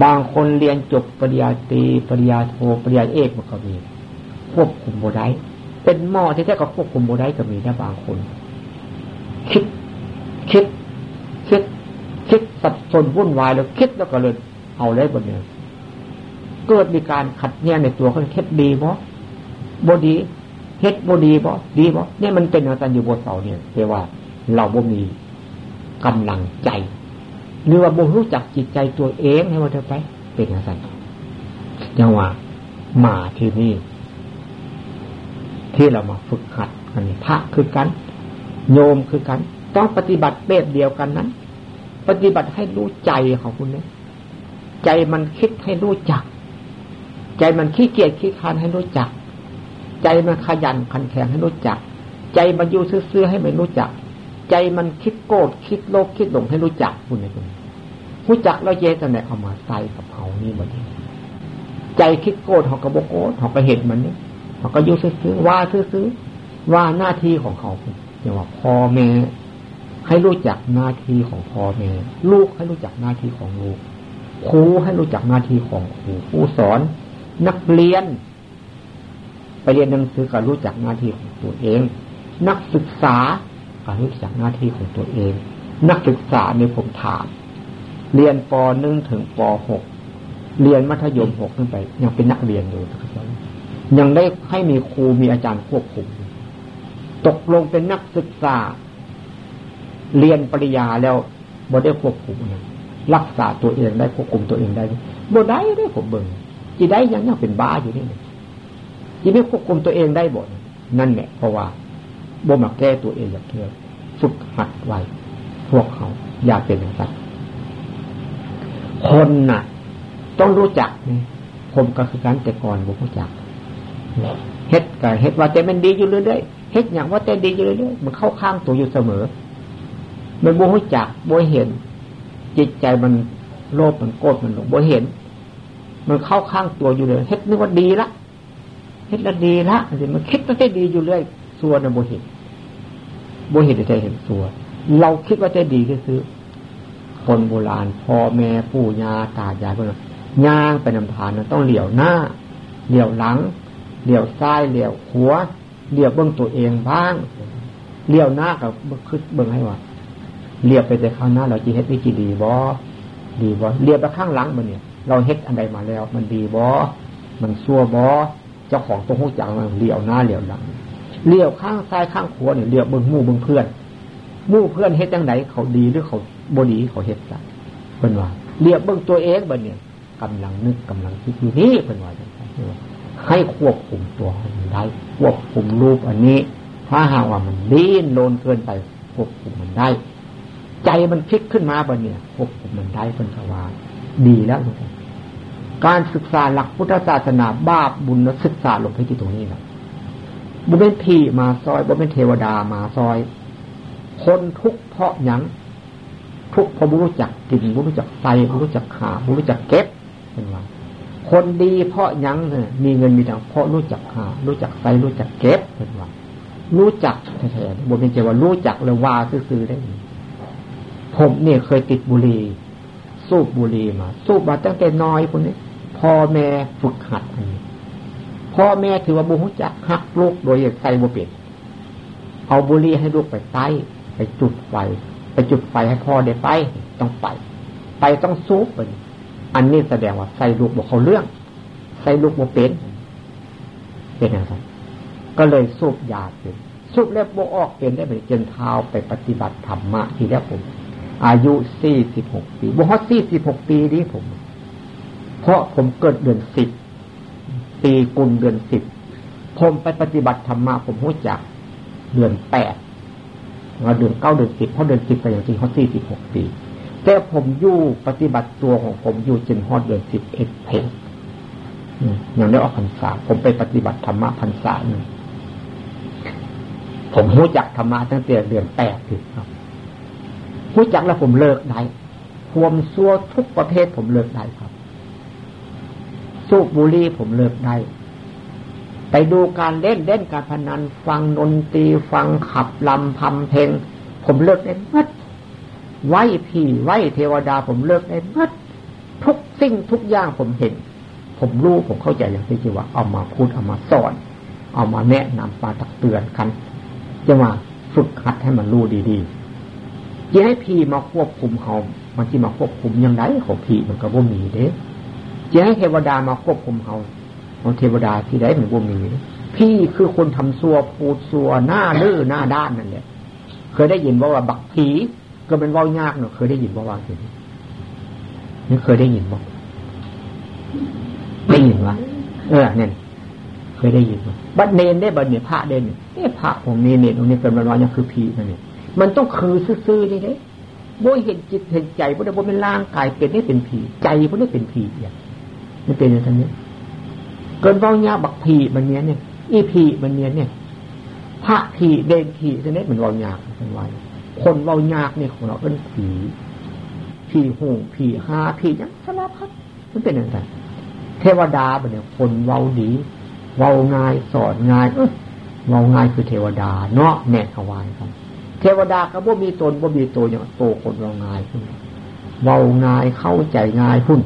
บางคนเรียนจบปริญญาตรีปริญญาโทปริญญาเอกมันก็มีควบคุมโมได้เป็นหม้อที่แท้ก็ควบคุมโมได้ก็มีนะบางคน คิด คิด คิด คิดสับสนวุ่นวายแล้วคิดแล้วก็เลยเอาเลยบนเนี่ยเกิดมีการขัดแย้งในตัวเขาคิดดีเพราะบดีเฮ็ดบดีบ่ดีบ่เนี่ยมันเป็นอาจารย์อยู่บนเสาเนี่ยแปลว่าเราบ่มี กำลังใจ หรือว่าบ่รู้จักจิตใจตัวเองให้ว่าเธอไป เป็นอาจารย์ยังว่ามาที่นี่ ที่เรามาฝึกหัดกันพระคือกัน โยมคือกัน ต้องปฏิบัติแบบเดียวกันนั้น ปฏิบัติให้รู้ใจของคุณเนี่ยใจมันคิดให้รู้จัก ใจมันขี้เกียจขี้คานให้รู้จัก ใจมันขยันขันแข็งให้รู้จัก ใจมันอยู่ซื่อๆให้มันรู้จัก ใจมันคิดโกรธคิดโลภคิดหลงให้รู้จักคุณในคุณรู้จักแล้วเยจะไหนเอามาใส่กับเขานี่หมดใจคิดโกรธเขาก็บอกโกรธเขาก็เห็นมันนี่เขาก็ยู่ซื่อว่าซื่อว่าหน้าที่ของเขาอย่างว่าพ่อแม่ให้รู้จักหน้าที่ของพ่อแม่ลูกให้รู้จักหน้าที่ของลูกครูให้รู้จักหน้าที่ของครูผู้สอน นักเรียน ไปเรียนหนังสือก็รู้จักหน้าที่ของตัวเอง นักศึกษา ก็รู้จักหน้าที่ของตัวเอง นักศึกษาในผมถาม เรียนปหนึ่งถึงปหกเรียนมัธยมหกขึ้นไป ยังเป็นนักเรียนอยู่ยังได้ให้มีครูมีอาจารย์ควบคุม ตกลงเป็นนักศึกษา เรียนปริญญาแล้วบ่ได้ควบคุมนะรักษาตัวเองได้ควบคุมตัวเองได้บ่ได้ได้ผมเบิ่งจีได้ยังยังเป็นบ้าอยู่นี่ยิ่งไม่ควบคุมตัวเองได้บ่นั่นแหละเพราะว่า บ่มาแก้ตัวเองอยางเธอฝึกหัดไว้พวกเขาอย่าเป็นอย่างนั้นคนน่ะ ต้องรู้จักนี่ผมก็คือการแต่ก่อนบุรู้จักเฮ็ดกับเฮ็ดว่าแต่มันดีอยู่เรื่อยๆเฮ็ดอย่างว่าแต่ดีอยู่เรื่อยๆมันเข้าข้างตัวอยู่เสมอ มันบุรู้จักบุเห็น จิตใจมันโลภมันโกรธมันหลงบุเห็น มันเข้าข้างตัวอยู่เลยเฮ็ดนึกว่าดีละเฮ็ดละดีละสิมันคิดว่าจะดีอยู่เรื่อย ส่วนนะโบเห็นโบเห็นแต่เห็นส่วนเราคิดว่าจะดีก็คือ คนโบราณพ่อแม่ปู่ย่าตายายพวกนั้นย่างไปนำทานนะต้องเหลี่ยวหน้า เหลี่ยวหลัง เหลี่ยวซ้ายเหลี่ยวหัวเหลี่ยวเบื้องตัวเองบ้างเหลี่ยวหน้ากับคึดเบื้องให้ว่าเหลี่ยวไปแต่ข้างหน้า เราจีเฮ็ดวิจีดีบอดีบอเหลี่ยวไปข้างหลังมันเนี่ย เราเฮ็ดอันใดมาแล้ว มันดีบอมันซัวบอเจ้าของตรงหูจังเลี้ยวหน้าเลี้ยวหลัง เลี้ยวข้างซ้ายข้างขวาเนี่ยเลี้ยวเบิ้งมู่เบิ้งเพื่อนมู่เพื่อนเฮ็ดจังไหนเขาดีหรือเขาบดีเขาเฮ็ดกันเป็นว่าเลี้ยวเบิ้งตัวเองบันเนี่ยกำลังนึกกำลังคิดอยู่นี่เป็นว่าให้ควบคุมตัวมันได้ ควบคุมรูปอันนี้ ถ้าหากว่ามันดิ้นโลนเกินไปควบคุมมันได้ ใจมันพลิกขึ้นมาบันเนี่ยควบคุมมันได้เป็นว่าดีแล้วการศึกษาหลักพุทธศาสนาบาปบุญศึกษาลงไปที่ตรงนี้นะ บุเป็นพี่มาซอยบุเป็นเทวดามาซอย คนทุกเพราะยังทุกเพราะบุรู้จักกินบุรู้จักใส่บุรู้จักขาบุรู้จักเก็บเป็นว่าคนดีเพราะยังมีเงินมีทางเพราะรู้จักหารู้จักใส่รู้จักเก็บเป็นว่ารู้จักแท้ๆบุเป็นเจว่ารู้จักเลยว่าซื่อๆได้ผมเนี่ยเคยติดบุหรี่สูบบุหรี่มา สูบมาตั้งแต่น้อยคนนี้พ่อแม่ฝึกหัดอันนี้ พ่อแม่ถือว่าบุหุจักหักลูกโดยใส่บุเป็ดเอาบุหรี่ให้ลูกไปใต้ไปจุดไฟ ไปจุดไฟให้พ่อได้ไป ต้องไป ไปต้องซูบไปอันนี้แสดงว่าใส่ลูกบอกเขาเรื่อง ใส่ลูกบุเป็ดเป็นอะไรก็เลยสูบยาเป็นสูบแล้วโบออกเป็นได้ไปเจนเท้าไปปฏิบัติธรรมะทีแรกผม อายุสี่สิบหกปีบุฮอสี่สิบหกปีนี้ผม เพราะผมเกิดเดือนสิบ ปีกุลเดือนสิบผมไปปฏิบัติธรรมะผมรู้จักเดือนแปดเราเดือนเก้าเดือนสิบเพราะเดือนสิบไปอย่างที่เขาสี่สิบหกปีแแต่ผมอยู่ปฏิบัติตัวของผมอยู่จนฮอดเดือนสิบเอ็ดเพลงอย่างได้ออกพรรษาผมไปปฏิบัติธรรมะพรรษาหนึ่งผมรู้จักธรรมะตั้งแต่เดือนแปดถึงครับรู้จักแล้วผมเลิกได้ความซัวทุกประเภทผมเลิกได้ครับ สูบบุหรี่ผมเลิกได้ ไปดูการเล่นเล่นการพนัน ฟังดนตรีฟังขับลำพำเพลง ผมเลิกได้หมดไหวผีไหวเทวดาผมเลิกได้หมดทุกสิ่งทุกอย่างผมเห็น ผมรู้ผมเข้าใจอย่างที่ว่าเอามาพูดเอามาสอน เอามาแนะนำมาตักเตือนกันจะมาฝึกหัดให้มันรู้ดีๆจะให้พีมาควบคุมเขามันที่มาควบคุมยังไงของพีมันก็บ่มีเด้ จะให้เทวดามาควบคุมเขาของเทวดาที่ไหนมันบ่มี พี่คือคนทำซัวพูดซัวหน้าลื้อหน้าด้านนั่นแหละเคยได้ยินว่าว่าบักผีก็เป็นว่ายากเนาะเคยได้ยินว่าว่าเห็นนี่เคยได้ยินบอกได้ยินวะเออเนี่ยเคยได้ยินว่าบัดเนนได้บัดเนี่ยพระเดนเนี่ยพระองค์นี้เนี่ยตรงนี้เป็นวันวันยังคือผีนั่นเนี่ยมันต้องคือซื่อๆนี่เด้บ่เห็นจิตเห็นใจบ่ได้บ่เป็นร่างกายเป็นนี่เป็นผีใจบ่ได้เป็นผีอย่าง นี่เป็นอย่างนี้เกินว่ายาบักผีมันเนี้ยเนี่ยอีผีมันเนี้ยเนี่ยพระผีเด่นผีจะเนี้มันว่ายากเป็นวันคนว่ายากเนี่ยของเราเป็นผีผีหูผีหาผียังสารพัดมันเป็นอย่างไรเทวดาเนี่ยคนเว้าดี เว้าง่ายสอนง่ายเออเว้าง่ายคือเทวดาเนาะแน่ถวายครับเทวดาก็บ่มีตนบ่มีตัวอย่างโตคนเราง่ายขึ้นเว้าง่ายเข้าใจง่ายพุ่น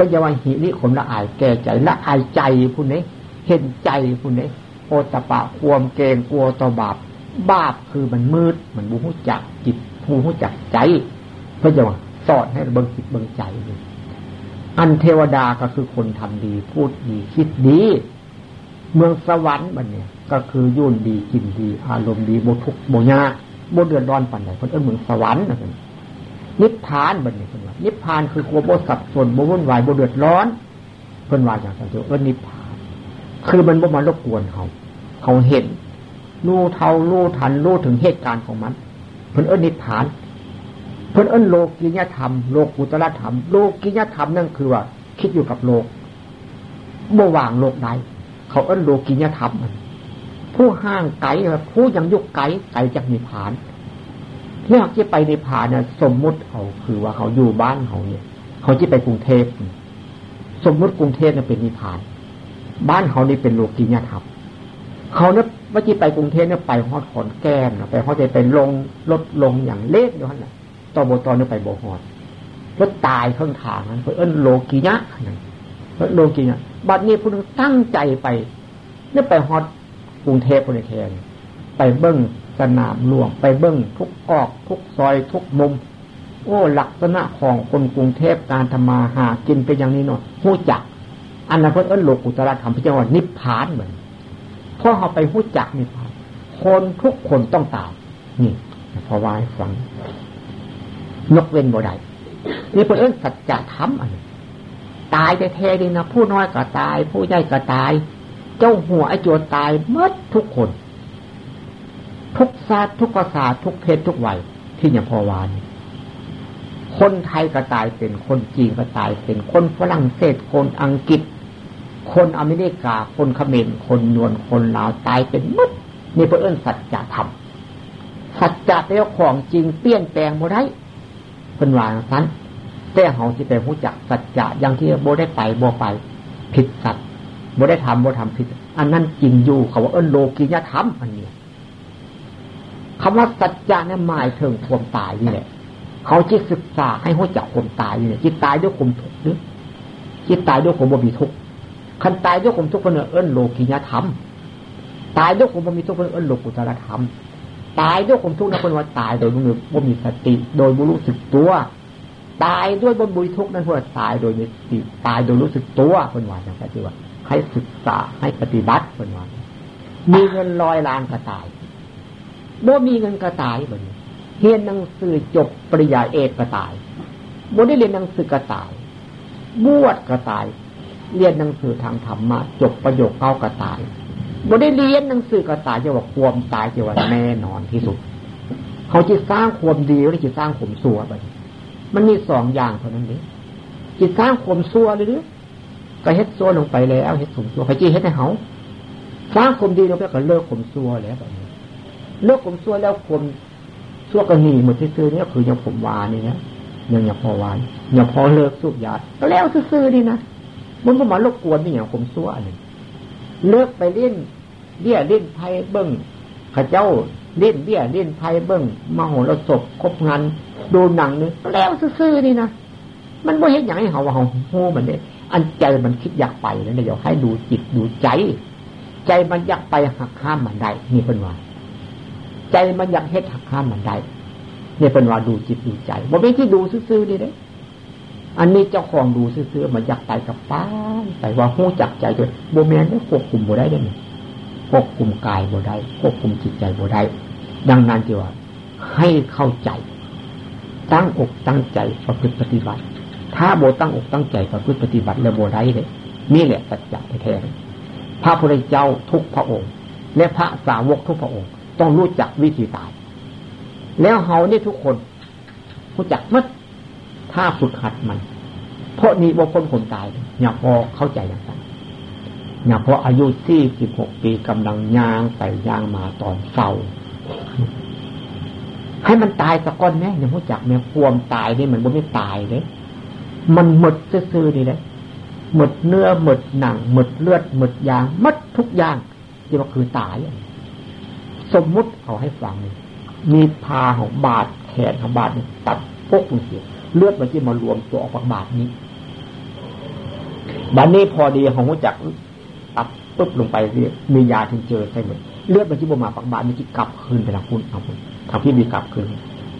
พื่อจะว่าหิริขมละอายแก่ใจละอายใจพุ่นนี้เห็นใจพุ่นนี้โอตปะความเกงกลัวต่อบาป บาปคือมันมืดมันบูหูจักจิตบูหูจักใจพื่อจะว่าสอนให้เบิ่งจิตเบิ่งใจอันเทวดาก็คือคนทำดี พูดดีคิดดี เมืองสวรรค์มันเนี่ย ก็คือยุ่นดีกินดี อารมณ์ดีโบทุกโบยาโบเดือดร้อนปันใดคนเอื้อเมือนสวรรค์นะนิ พพานบันนี้คนว่านิพพานคือความโบสับสนโบวุ่นวายโบเดือดร้อนเพิ่นว่าอย่างไรเออนิพพาน คือมันบ่มารบกวนเขาเขาเห็นรู้เท่ารู้ทันรู้ถึงเหตุการณ์ของมัน เพิ่นเอื้อนิพพาน เพิ่นเอื้อโลกิยธรรมโลกุตละธรรมโลกิยธรรมนั่นคือว่า คิดอยู่กับโลกบ่วางโลกใดเขาเอื้อโลกิยธรรมมันผู้ห้างไกลผู้ยังยุกไกลไกลจากนิพพาน เรื่องที่ไปในิพานเนี่ยสมมุติเขาคือว่าเขาอยู่บ้านเขาเนี่ย เขาที่ไปกรุงเทพสมมุติกรุงเทพเนี่ยเป็นนิพพาน บ้านเขานี่เป็นโลกียธรรมเขาเนี่ยว่าที่ไปกรุงเทพเนี่ยไปฮอดขอนแก่นไปฮอดจะเป็นลงลดลงอย่างเล็กอยู่นั่นแหละตอโบตอนเนี่ยไปโบฮอดรถตายเครื่องทางนั้นเพื่อเอิ้นโลกียะนั่นโลกียะบัดนี้ผู้นึงตั้งใจไปเนี่ยไปฮอดกรุงเทพบริเทนไปเบิ้ง สนามหลวงไปเบิ้งทุกออกทุกซอยทุกมุม โอ้ลักษณะของคนกรุงเทพการทำมาหากินเป็นอย่างนี้เนาะหู้จักอันนั้นเพิ่นเอิ้นโลกุตระธรรมพิจารณานิพพานเหมือนพอเขาไปหู้จักนิพพานคนทุกคนต้องตายนี่พอวายฟังยกเว้นบ่ได้นี่เพิ่นเอิ้นสัจธรรมอันตายแท้ๆดีนะผู้น้อยก็ตาย ผู้ใหญ่ก็ตาย เจ้าหัวไอ้โจรตายเมื่อทุกคน ทุกศาสตร์ทุกภาษาทุกเพศทุกวัยที่อย่างพอวานคนไทยก็ตายเป็นคนจีนก็ตายเป็นคนฝรั่งเศสคนอังกฤษ คนอเมริกา คนเขมรคนนวลคนลาวตายเป็นมดนี่เพื่อเอื้นสัจธรรมสัจจะเป็นของจริงเปลี่ยนแปลงโมได้เป็นวางนั้นแต่เขาที่ไปรู้จักสัจจะอย่างที่โบได้ไปโบไป ผิดสัจบ่ได้ทำบ่ทำผิด อันนั้นจริงอยู่เขาว่าเอิ้นโลกิยธรรมอันนี้ คำว่าสัจจะเนี่ยหมายถึงความตายนี่แหละเขาจิตศึกษาให้หัวจักความตายนี่แหละจิตตายด้วยความทุกข์นึกจิตตายด้วยความบ่มีทุกข์คันตายด้วยความทุกข์เนเอิ้นโลกิยธรรม ตายด้วยความบ่มีทุกข์เอิ้นโลกุตรธรรม ตายด้วยความทุกข์นะคนว่าตายโดยบ่มีสติ โดยบ่รู้สึกตัวตายด้วยบนบุญทุกข์นั่นว่าตายโดยมีสติตายโดยรู้สึกตัวคนว่าอย่างไรที่ว่าให้ศึกษาให้ปฏิบัติเป็นวันมีเงินลอยล้านกระตาย บ่มีเงินกระตายเหมือนเรียนหนังสือจบปริญญาเอกกระตายบ่ได้เรียนหนังสือกระตาย บวชกระตาย เรียนหนังสือทางธรรมะจบประโยคเก้ากระตายบ่ได้เรียนหนังสือกระตายจะว่าความตายจะว่าแน่นอนที่สุด เขาจะสร้างความดีหรือจะสร้างข่มสัวไปมันมีสองอย่างเท่านั้นเองจิตสร้างข่มซัวเลยหรือก็เฮ็ดซัวลงไปแล้วเฮ็ดข่มซัวใครจีเฮ็ดให้เขาสร้างข่มดีลงไปก็เลิกข่มซัวแล้วแบบนี้ เลิกข่มซัวแล้วข่มซัวก็หนีหมดที่ซื้อเนี่ยคือยังผมวานี่นะยังยังพอวานยังพอเลิกสูบยาก็แล้วซื้อนี่นะมันก็มาลบกวนนี่อย่างข่มซัวอันนี้เลิกไปเล่นเบี้ยเล่นไพ่เบิ้งข้าเจ้าเล่นเบี้ยเล่นไพ่เบิ้งมาโหรสพคบงานดูหนังนี่แล้วซื่อๆนี่นะมันไม่เห็นอย่างให้เขาว่าเขาโหมันเนี่ยอันใจมันคิดอยากไปแล้วเนี่ยเดี๋ยวให้ดูจิตดูใจ ใจมันอยากไปหักข้ามมันได้นี่เป็นว่า ใจมันอยากเฮ็ดหักข้ามมันได้เนี่ยเป็นว่าดูจิตดูใจว่าไม่ที่ดูซื่อๆนี่เลยอันนี้เจ้าของดูซื่อๆมันอยากไปกับป้าแต่ว่าหู้จักใจด้วยโบแมนได้ควบคุมโบได้เลยควบคุมกายโบได้ควบคุมจิตใจโบได้ดังนั้นจีว่า ให้เข้าใจ ตั้งอกตั้งใจประพฤติปฏิบัติ ถ้าโบตั้งอกตั้งใจประพฤติปฏิบัติแล้วโบได้เลยนี่แหละสัจจะแท้พระพุทธเจ้าทุกพระองค์ และพระสาวกทุกพระองค์ ต้องรู้จักวิธีตาย แล้วเฮานี่ทุกคนรู้จักมัดถ้าฝึกหัดมัน เพราะนี่บ่พ้นคนตายอย่าพอเข้าใจอย่างนั้นอย่าพออายุสี่สิบหกปีกำลังย่างไปย่างมาตอนเศร้าให้มันตายสักก้อนแม่ยังรู้จักแม่ความตายนี่มันบ่ไม่ตายเลยมันหมดซื่อๆนี่แหละหมดเนื้อหมดหนังหมดเลือดหมดยางมดทุกอย่างที่ว่าคือตาย สมมุติเอาให้ฟัง มีพาของบาดแขนของบาดนี่ตัดพกเสียเลือดมันที่มารวมตัวออกจากบาดนี้บัดนนี้พอดีของหัวจักตัดปุ๊บลงไปมียาถึงเจอใช่ไหมเลือดมันที่บมาปักบาดมันที่กลับคืนไปทางคุณเอาคุณทางพี่มีกลับคืน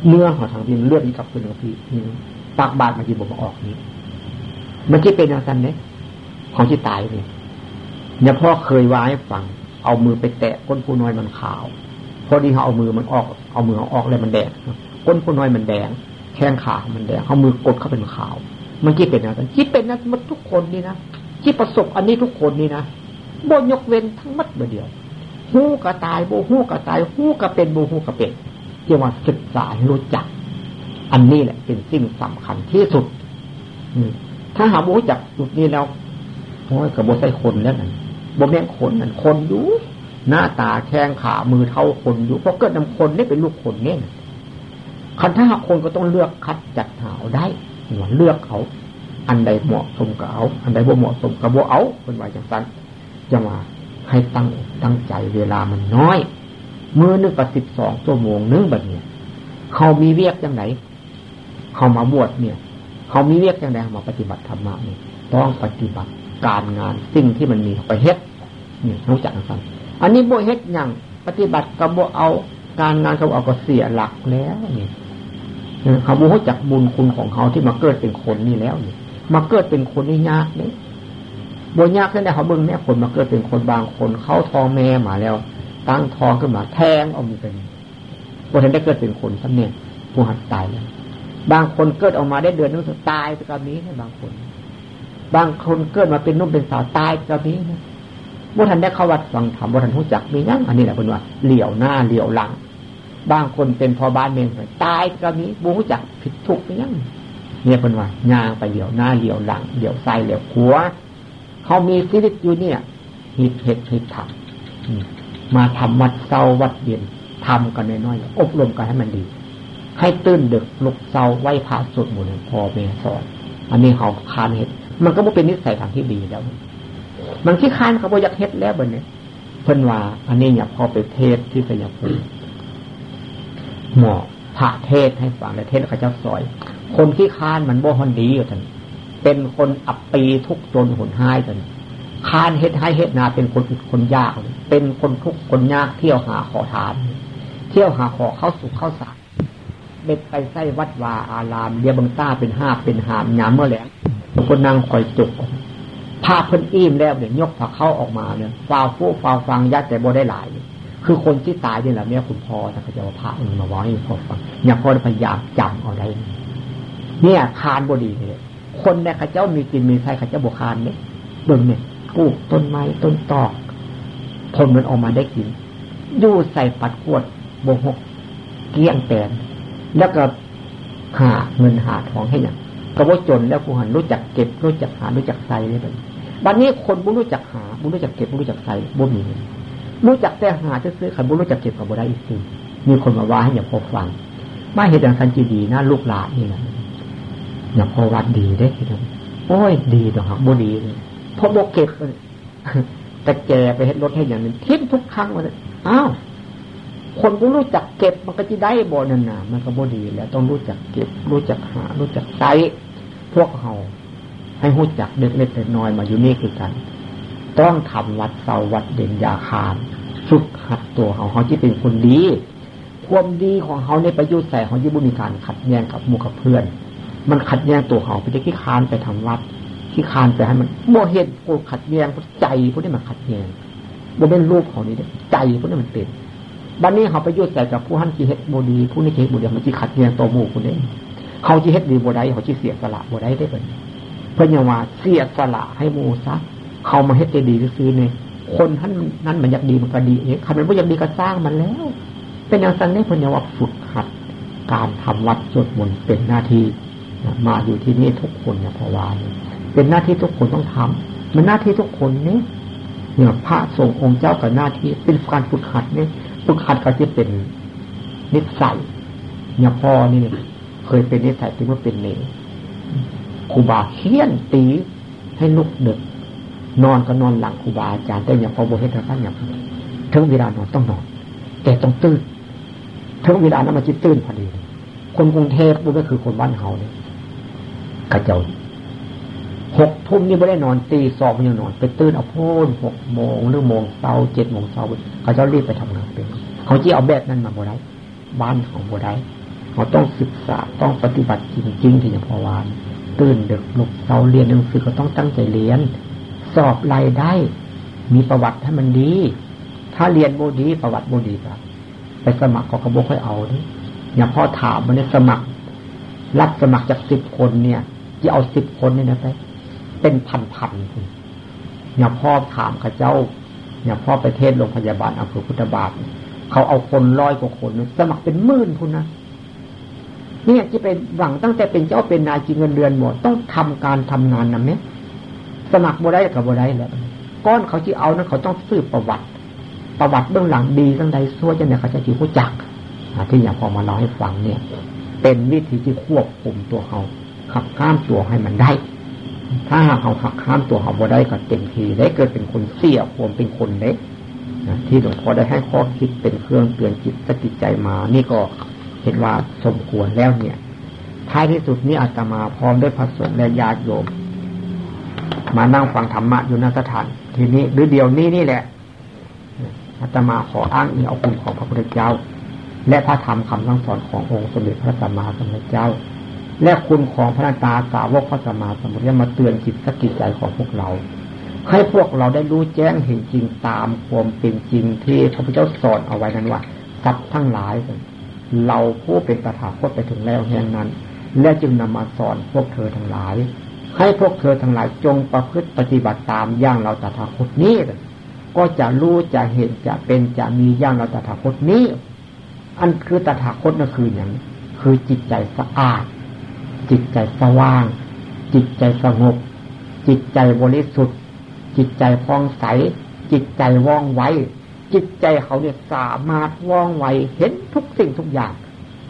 เนื้อของทางพี่เลือดมีกลับคืนทางพี่ปากบาดมันที่บมาออกนี้มันที่เป็นอย่างนั้นเนี่ยของที่ตายเนี่ยเนี่ยพ่อเคยว่าให้ฟัง เอามือไปแตะก้นผู้น้อยมันขาว พอดีเขาเอามือมันออก เอามือเขาออกแล้วมันแดงก้นผู้น้อยมันแดง แข้งขามันแดงเขามือกดเข้าเป็นขาว มันคิดเป็นอะไรคิดเป็นนะมันทุกคนนี่นะที่ประสบอันนี้ทุกคนนี่นะบนยกเว้นทั้งมัดเดียวหูกระตายโบหูกระตายหูกระเป็นโบหูกระเป็นเรียกว่าศึกษารู้จัก อันนี้แหละ เป็นสิ่งสำคัญที่สุดถ้าหาบูจักจุดนี้แล้วโอ้ยกับโบใส่คนแล้วนั่นโบ่แม่งคนนั่นคนอยู่ หน้าตาแข้งขามือเท่าคนอยู่เพราะเกิดนำคนนี่เป็นลูกคนเนี่ยคันถ้าคนก็ต้องเลือกคัดจัดหาได้หนเลือกเขาอันใดเหมาะสมกับเอา อันใดบ่เหมาะสมกับบ่เอาเป็นว่าจังสันจะมาให้ตั้งตั้งใจเวลามันน้อยมือนึงกับสิบสองชั่วโมงนึงแบบเนี้ยเขามีเวียกยังไงเขามาบวชเนี่ย เขามีเวียกยังไงมาปฏิบัติธรรมะเนี่ยต้องปฏิบัติ การงานสิ่งที่มันมีไปเฮ็ดเนี่ยรู้จักกันอันนี้โบเฮ็ดอย่างปฏิบัติกับโบเอาการงานเขาเอาก็เสียหลักแล้วนี่เขาบูรู้จักบุญคุณของเขาที่มาเกิดเป็นคนนี่แล้วนี่มาเกิดเป็นคนนี่ยากเนี่ยบนยากขึ้นได้เขาเบิ้งแม่คนมาเกิดเป็นคนบางคนเขาทองแม่มาแล้ว ตั้งทองขึ้นมาแทงเอามีเป็นบนทันได้เกิดเป็นคนสักเนี่ยผู้หัดตายแล้วบางคนเกิดออกมาได้เดือนนึงตายไปกับนี้นะบางคน บางคนเกิดมาเป็นนุ่มเป็นสาวตายกับนี้นะบนทันได้เข้าวัดฟังธรรมบนทันรู้จักมีนั่งอันนี้แหละเป็นว่าเหลี่ยวหน้าเหลี่ยวหลัง บางคนเป็นพอบ้านเมืองตายก็มีบูรู้จักผิดทุกข์ยังเนี่ยเป็นว่ายางไปเหลี่ยวหน้าเหลี่ยวหลังเหลี่ยวซ้ายเหลี่ยวขวาเขามีชีวิตอยู่เนี่ยหิดเห็ดหิดถักมาทำวัดเศร้าวัดเย็นทำกันน้อยๆอบรมกันให้มันดี ให้ตื่นดึกลุกเศร้าไหวพระสวดมนต์พอเมสอนอันนี้เขาคานเห็ด มันก็ไม่เป็นนิสัยทางที่ดีแล้ว มันที่คานเขาบอกยากเห็ดแล้วบนนี้เพิ่นว่า อันนี้อยากพอไปเทศที่สยามภูมิหมอพระเทศให้ฟังและเทศข้าเจ้าซอย คนที่ค้านมันบ่ฮอนดีอยู่ท่านเป็นคนอับปีทุกจนหุนหายท่านค้านเฮ็ดให้เฮ็ดนาเป็นคนอึดคนยาก เป็นคนทุกคนยากเที่ยวหาขอทาน เที่ยวหาขอเข้าสุขเข้าสารเบ็ดไปไส้วัดวาอารามเดียบังต้าเป็นห้าเป็นหามยามเมื่อแหลง คนนางคอยจุกภาเพิ่นอิ่มแล้วเนี่ยยกผักเข้าออกมาเนี่ยฟาวฟูฟาวฟังยัดแต่บ่ได้หลาย คือคนที่ตายนี่แหละเนี่ยคุณพ่อนะเขาจะว่าพระมันมาว่าให้พ่อฟังเนี่ยพ่อพยายามจำเอาได้ เนี่ยคานบดีเนี่ยคนเนี่ยข้าเจ้ามีกินมีใช้ข้าเจ้าบุคานเนี่ยเบิ่งเนี่ยปลูกต้นไม้ต้นตอกผลมันออกมาได้กินยู่ใส่ปัดขวดโบหกเกี้ยงแตนแล้วก็หาเงินหาทองให้อย่าง ก็ว่าจนแล้วผู้หันรู้จักเก็บรู้จักหารู้จักใส่เลยแบบบัดนี้คนบุรู้จักหาบุรู้จักเก็บบุรู้จักใส่บุมีรู้จักแต่หาซื้อขันบุรู้จักเก็บกับบุได้อีกทีมีคนมาว่าให้อย่าพอฟังมาเหตุอย่างสันจีดีนะลูกหลานนี่แหละอย่าพอวัดดีได้ทีเดียวโอ้ยดีต่อหักบุดีเลยพอบกเก็บแต่แกไปเห็นรถให้อย่างนึงทิ้งทุกครั้งเลยอ้าวคนกูรู้จักเก็บมันก็จะได้บ่นันนามันก็บ่ดีแล้วต้องรู้จักเก็บ รู้จักหา รู้จักใช้ วกเขาให้รู้จักเล็กๆน้อยมาอยู่นี่คือกัน ต้องทำวัดเสาวัดเด่นยาคารฝึกหัดตัวเขาเขาที่เป็นคนดี ความดีของเขาในประโยชน์ใส่เขาที่บุมีการขัดแย้งกับมูกับเพื่อน มันขัดแย้งตัวเขาไปที่ขี้คานไปทำวัดขี้คานไปให้มันโมเหตุกูขัดแย้งพใจพวกนี้มันขัดแย้งโมเป็นรูปของนี้ใจพวกนี้มันเป็นบัดนนี้เขาไปยุ่ใส่กับผู้หันจีเฮ็ดโบดี ผู้นี้เฮ็ดโบดีมันจีขัดแย้งตัวหมู่คนนี้ เขาจีเฮ็ดดีโบได้เขาจีเสียสละโบได้ได้เป็นเพื่อนยังว่าเสียสละให้มู่ซะเขามาเฮ็ดดีซื้อเนี่ยคนท่านนั้นมันอยากดีมันก็ดีเองคันมันไม่อยากดีก็สร้างมันแล้ว เป็นอย่างนั้นนี่เพื่อนยังว่าฝึกหัด การทำวัดสวดมนต์เป็นหน้าที่มาอยู่ที่นี่ทุกคนเนี่ยพอวานเป็นหน้าที่ทุกคนต้องทำมันหน้าที่ทุกคนเนี่ยเนี่ยพระสงฆ์องค์เจ้ากับหน้าที่เป็นการฝึกหัดเนี่ยฝึกหัดก็จะเป็นนิสัยเนี่ยพ่อนี่ เคยเป็นนิสัยที่ว่าเป็นเนครูบาเขียนตีให้ลุกดึก นอนก็นอนหลังครูบาอาจารย์แต่อย่างพอโบเฮตท่านอย่างถึงเวลานอนต้องนอน แต่ต้องตื่นถึงเวลานั้นมันจะตื่นพอดี คนกรุงเทพก็คือคนบ้านเฮาเนี่ยกระเจ้าหกทุ่มนี่ไม่ได้นอนตีสองยังนอน ไปตื่นเอาพูนหกโมงหรือโมงเช้าเจ็ดโมงเช้าเขาจะรีบไปทำงานเป็นเขาจีเอาแบบนั้นมาบ่ได้บ้านของบ่ได้ เขาต้องศึกษาต้องปฏิบัติจริงๆที่อย่างพอวานตื่นเด็กลุกเราเรียนหนังสือก็ต้องตั้งใจเรียน สอบไรได้ มีประวัติให้มันดี ถ้าเรียนโบดีประวัติโบดีไปไปสมัครก็เขาบอกให้เอาดิอย่างพ่อถามมันเนี่ยสมัคร รับสมัครจากสิบคนเนี่ยจะเอาสิบคนเนี่ยนะไปเป็นพันๆคุณอย่าพ่อถามข้าเจ้าอย่าพ่อไปเทศโรงพยาบาลอำเภอพุทธบาท เขาเอาคนร้อยกว่าคนสมัครเป็นหมื่นคุณนะ เนี่ยจะเป็นหวังตั้งแต่เป็นเจ้าเป็นนายจริงเงินเดือนหมด ต้องทำการทำงานนะเนี้ยสมัครบ่ได้กับบ่ได้แล้วก้อนเขาที่เอานั้นเขาต้องสืบประวัติ ประวัติเบื้องหลังดีตั้งใดซัวจะเนี่ยเขาจะจีรู้จักที่อย่างพอมาเล่าให้ฟังเนี่ย เป็นวิธีที่ควบคุมตัวเขาขับข้ามตัวให้มันได้ ถ้าหากเขาหักข้ามตัวเขาบ่ได้ก็เต็มทีได้เกิดเป็นคนเสียความเป็นคนเล็กที่หลวงพ่อได้ให้ข้อคิดเป็นเครื่องเตือนจิตสติใจมา นี่ก็ เห็นว่าสมควรแล้วเนี่ย ท้ายที่สุดนี้อาตมาพร้อมด้วยพระสงฆ์และญาติโยม มานั่งฟังธรรมะอยู่ในสถาน ทีนี้หรือเดียวนี้นี่แหละอาตมาขออ้างอิงเอาคุณของพระพุทธเจ้า และพระธรรมคำสั่งสอนขององค์สมเด็จพระสัมมาสัมพุทธเจ้า และคุณของพระตาสาวกพระสมาสมุทรมาเตือนจิตสกิจใจของพวกเราให้พวกเราได้รู้แจ้งเห็นจริงตามความเป็นจริงที่พระพุทธเจ้าสอนเอาไว้นั้นว่าสัตว์ทั้งหลาย เราผู้เป็นตถาคตไปถึงแล้วแห่งนั้น และจึงนำมาสอนพวกเธอทั้งหลาย ให้พวกเธอทั้งหลายจงประพฤติปฏิบัติตามอย่างเราตถาคตนี้ ก็จะรู้จะเห็นจะเป็นจะมีอย่างเราตถาคตนี้ อันคือตถาคตนั่นคืออย่างคือจิตใจสะอาด จิตใจสว่าง จิตใจสงบ จิตใจบริสุทธิ์ จิตใจพองใส จิตใจว่องไว จิตใจเขาเนี่ยสามารถว่องไวเห็นทุกสิ่งทุกอย่าง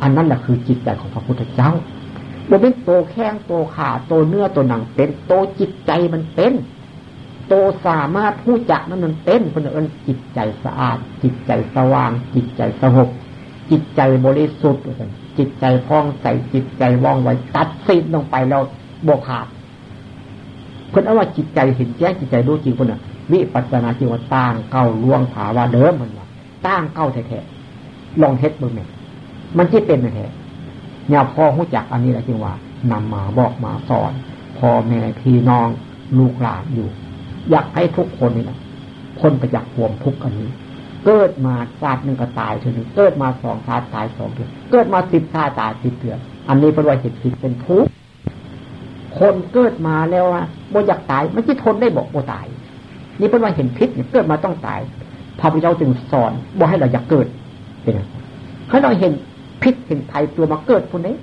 อันนั้นแหละคือจิตใจของพระพุทธเจ้าบนเป็นโตแข้งโตขาโตเนื้อโตหนังเป็นโตจิตใจมันเป็นโตสามารถผู้จักนั้นมันเป็นคนเอิญจิตใจสะอาด จิตใจสว่าง จิตใจสงบจิตใจบริสุทธิ์จิตใจพ้องใสจิตใจว่องไวตัดสิ้นลงไปแล้วบกขาดเพื่อนเอาว่าจิตใจเห็นแจ้งจิตใจรู้จริงคนน่ะ วิปัสนาจริงว่างเก้าล่วงผาว่าเดิมมันว่าตั้งเก้าแท้ๆลองเท็ดดูเนี่ยมันที่เป็นแท้เนี่ยพ่อหู้จักอันนี้แหละจริงว่านำมาบอกมาสอนพ่อแม่พี่น้องลูกหลานอยู่ อยากให้ทุกคนนี่นะพ้นไปจากความทุกข์อันนี้ เกิดมาชาติหนึ่งก็ตายเท่านึงเกิดมาสองชาติตายสองเถื่อเกิดมาสิบชาติตายสิบเถื่ออันนี้เป็นว่าเหตุผิดเป็นทุกข์คนเกิดมาแล้วอะบ่อยากตายไม่ใช่ทนได้บอกบ่ตาย นี่เป็นว่าเห็นพิษเนี่ยเกิดมาต้องตายพระพุทธเจ้าจึงสอนบ่ให้เราอย่าเกิดเป็นให้เราเห็นพิษเห็นภัยตัวมาเกิดคนนี้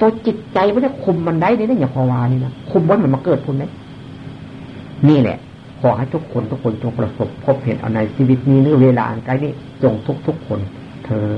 ตัวจิตใจไม่ได้คุมมันได้เนี่ยอย่างพอวานี่นะคุมไว้มันมาเกิดพุ่นได้นี่แหละ ขอให้ทุกคนทุกคนจงประสบพบเห็นเอาในชีวิตนี้หรือเวลาอันใกล้นี้จงทุกทุกคนเธอ